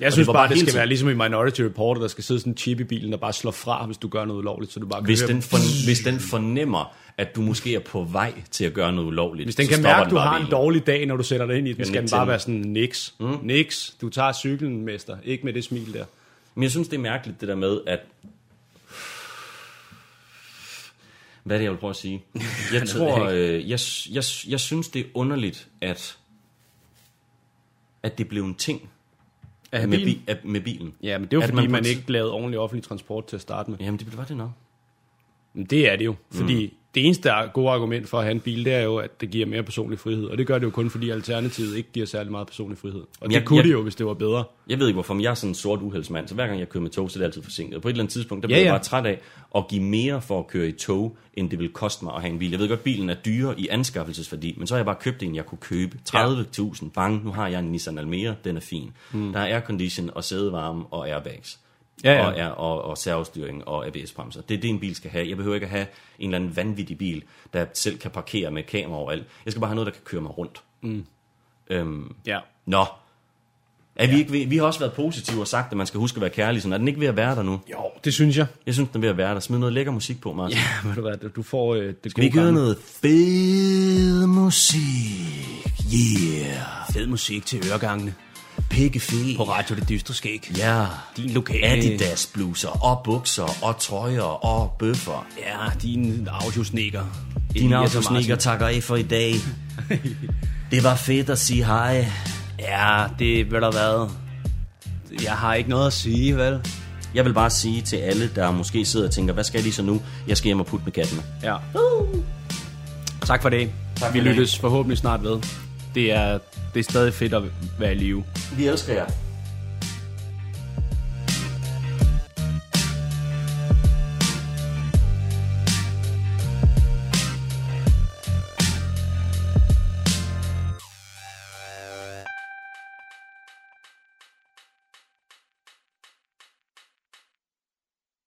Jeg Og synes bare, det skal tiden. være ligesom i Minority Report, der skal sidde sådan en chip i bilen, der bare slår fra, hvis du gør noget ulovligt, så du bare kan Hvis høre den, for, hvis den fornemmer, at du måske er på vej til at gøre noget ulovligt, Hvis den kan mærke, at du har en bilen. dårlig dag, når du sætter dig ind i den, Den skal den bare være sådan, niks, mm. niks, du tager cyklen, mester, ikke med det smil der. Men jeg synes, det er mærkeligt, det der med, at... Hvad er det, jeg vil prøve at sige? Jeg tror, jeg øh, jeg, jeg, jeg synes, det er underligt, at, at det blev en ting Af med, bilen? bi, at, med bilen. Ja, men det er jo At fordi, man et ikke lavede ordentlig offentlig transport til at starte med. Jamen, det var det nok. Men det er det jo, fordi mm. Det eneste gode argument for at have en bil, det er jo, at det giver mere personlig frihed. Og det gør det jo kun, fordi alternativet ikke giver særlig meget personlig frihed. Og det jeg- kunne jeg- det jo, hvis det var bedre. Jeg ved ikke hvorfor, men jeg er sådan en sort uheldsmand, så hver gang jeg kører med tog, så er det altid forsinket. På et eller andet tidspunkt, der bliver Ja, ja, jeg bare træt af at give mere for at køre i tog, end det vil koste mig at have en bil. Jeg ved godt, bilen er dyre i anskaffelsesværdi, men så har jeg bare købt en, jeg kunne købe. 30.000, bang, nu har jeg en Nissan Almera, den er fin. Mm. Der er aircondition og sædevarme og airbags. Ja, ja. Og, er, og, og servostyring og ABS-bremser. Det er det, en bil skal have. Jeg behøver ikke at have en eller anden vanvittig bil, der selv kan parkere med kamera overalt. Jeg skal bare have noget, der kan køre mig rundt. Mm. Øhm, Ja. Nå. Er vi, ikke, ved- vi har også været positive og sagt, at man skal huske at være kærlig. Sådan. Er den ikke ved at være der nu? Jo, det synes jeg. Jeg synes, den er ved at være der. Smid noget lækker musik på, Martin. Ja, ved du hvad, du får øh, det Skal vi gamle- noget fed musik? Yeah. fed musik til øregangene Pikkefed. på Radio Det Dystre Skæg. Ja. Din lokale... Adidas bluser og bukser og trøjer og bøffer. Ja, din audiosnikker. Din Martin. takker af for i dag. Det var fedt at sige hej. Ja, det ved du hvad. Jeg har ikke noget at sige, vel? Jeg vil bare sige til alle, der måske sidder og tænker, hvad skal de så nu? Jeg skal hjem og putte med kattene. Ja. Tak for det. Tak Vi for det. lyttes forhåbentlig snart ved. Det er, det er stadig fedt at være i live. Vi elsker jer.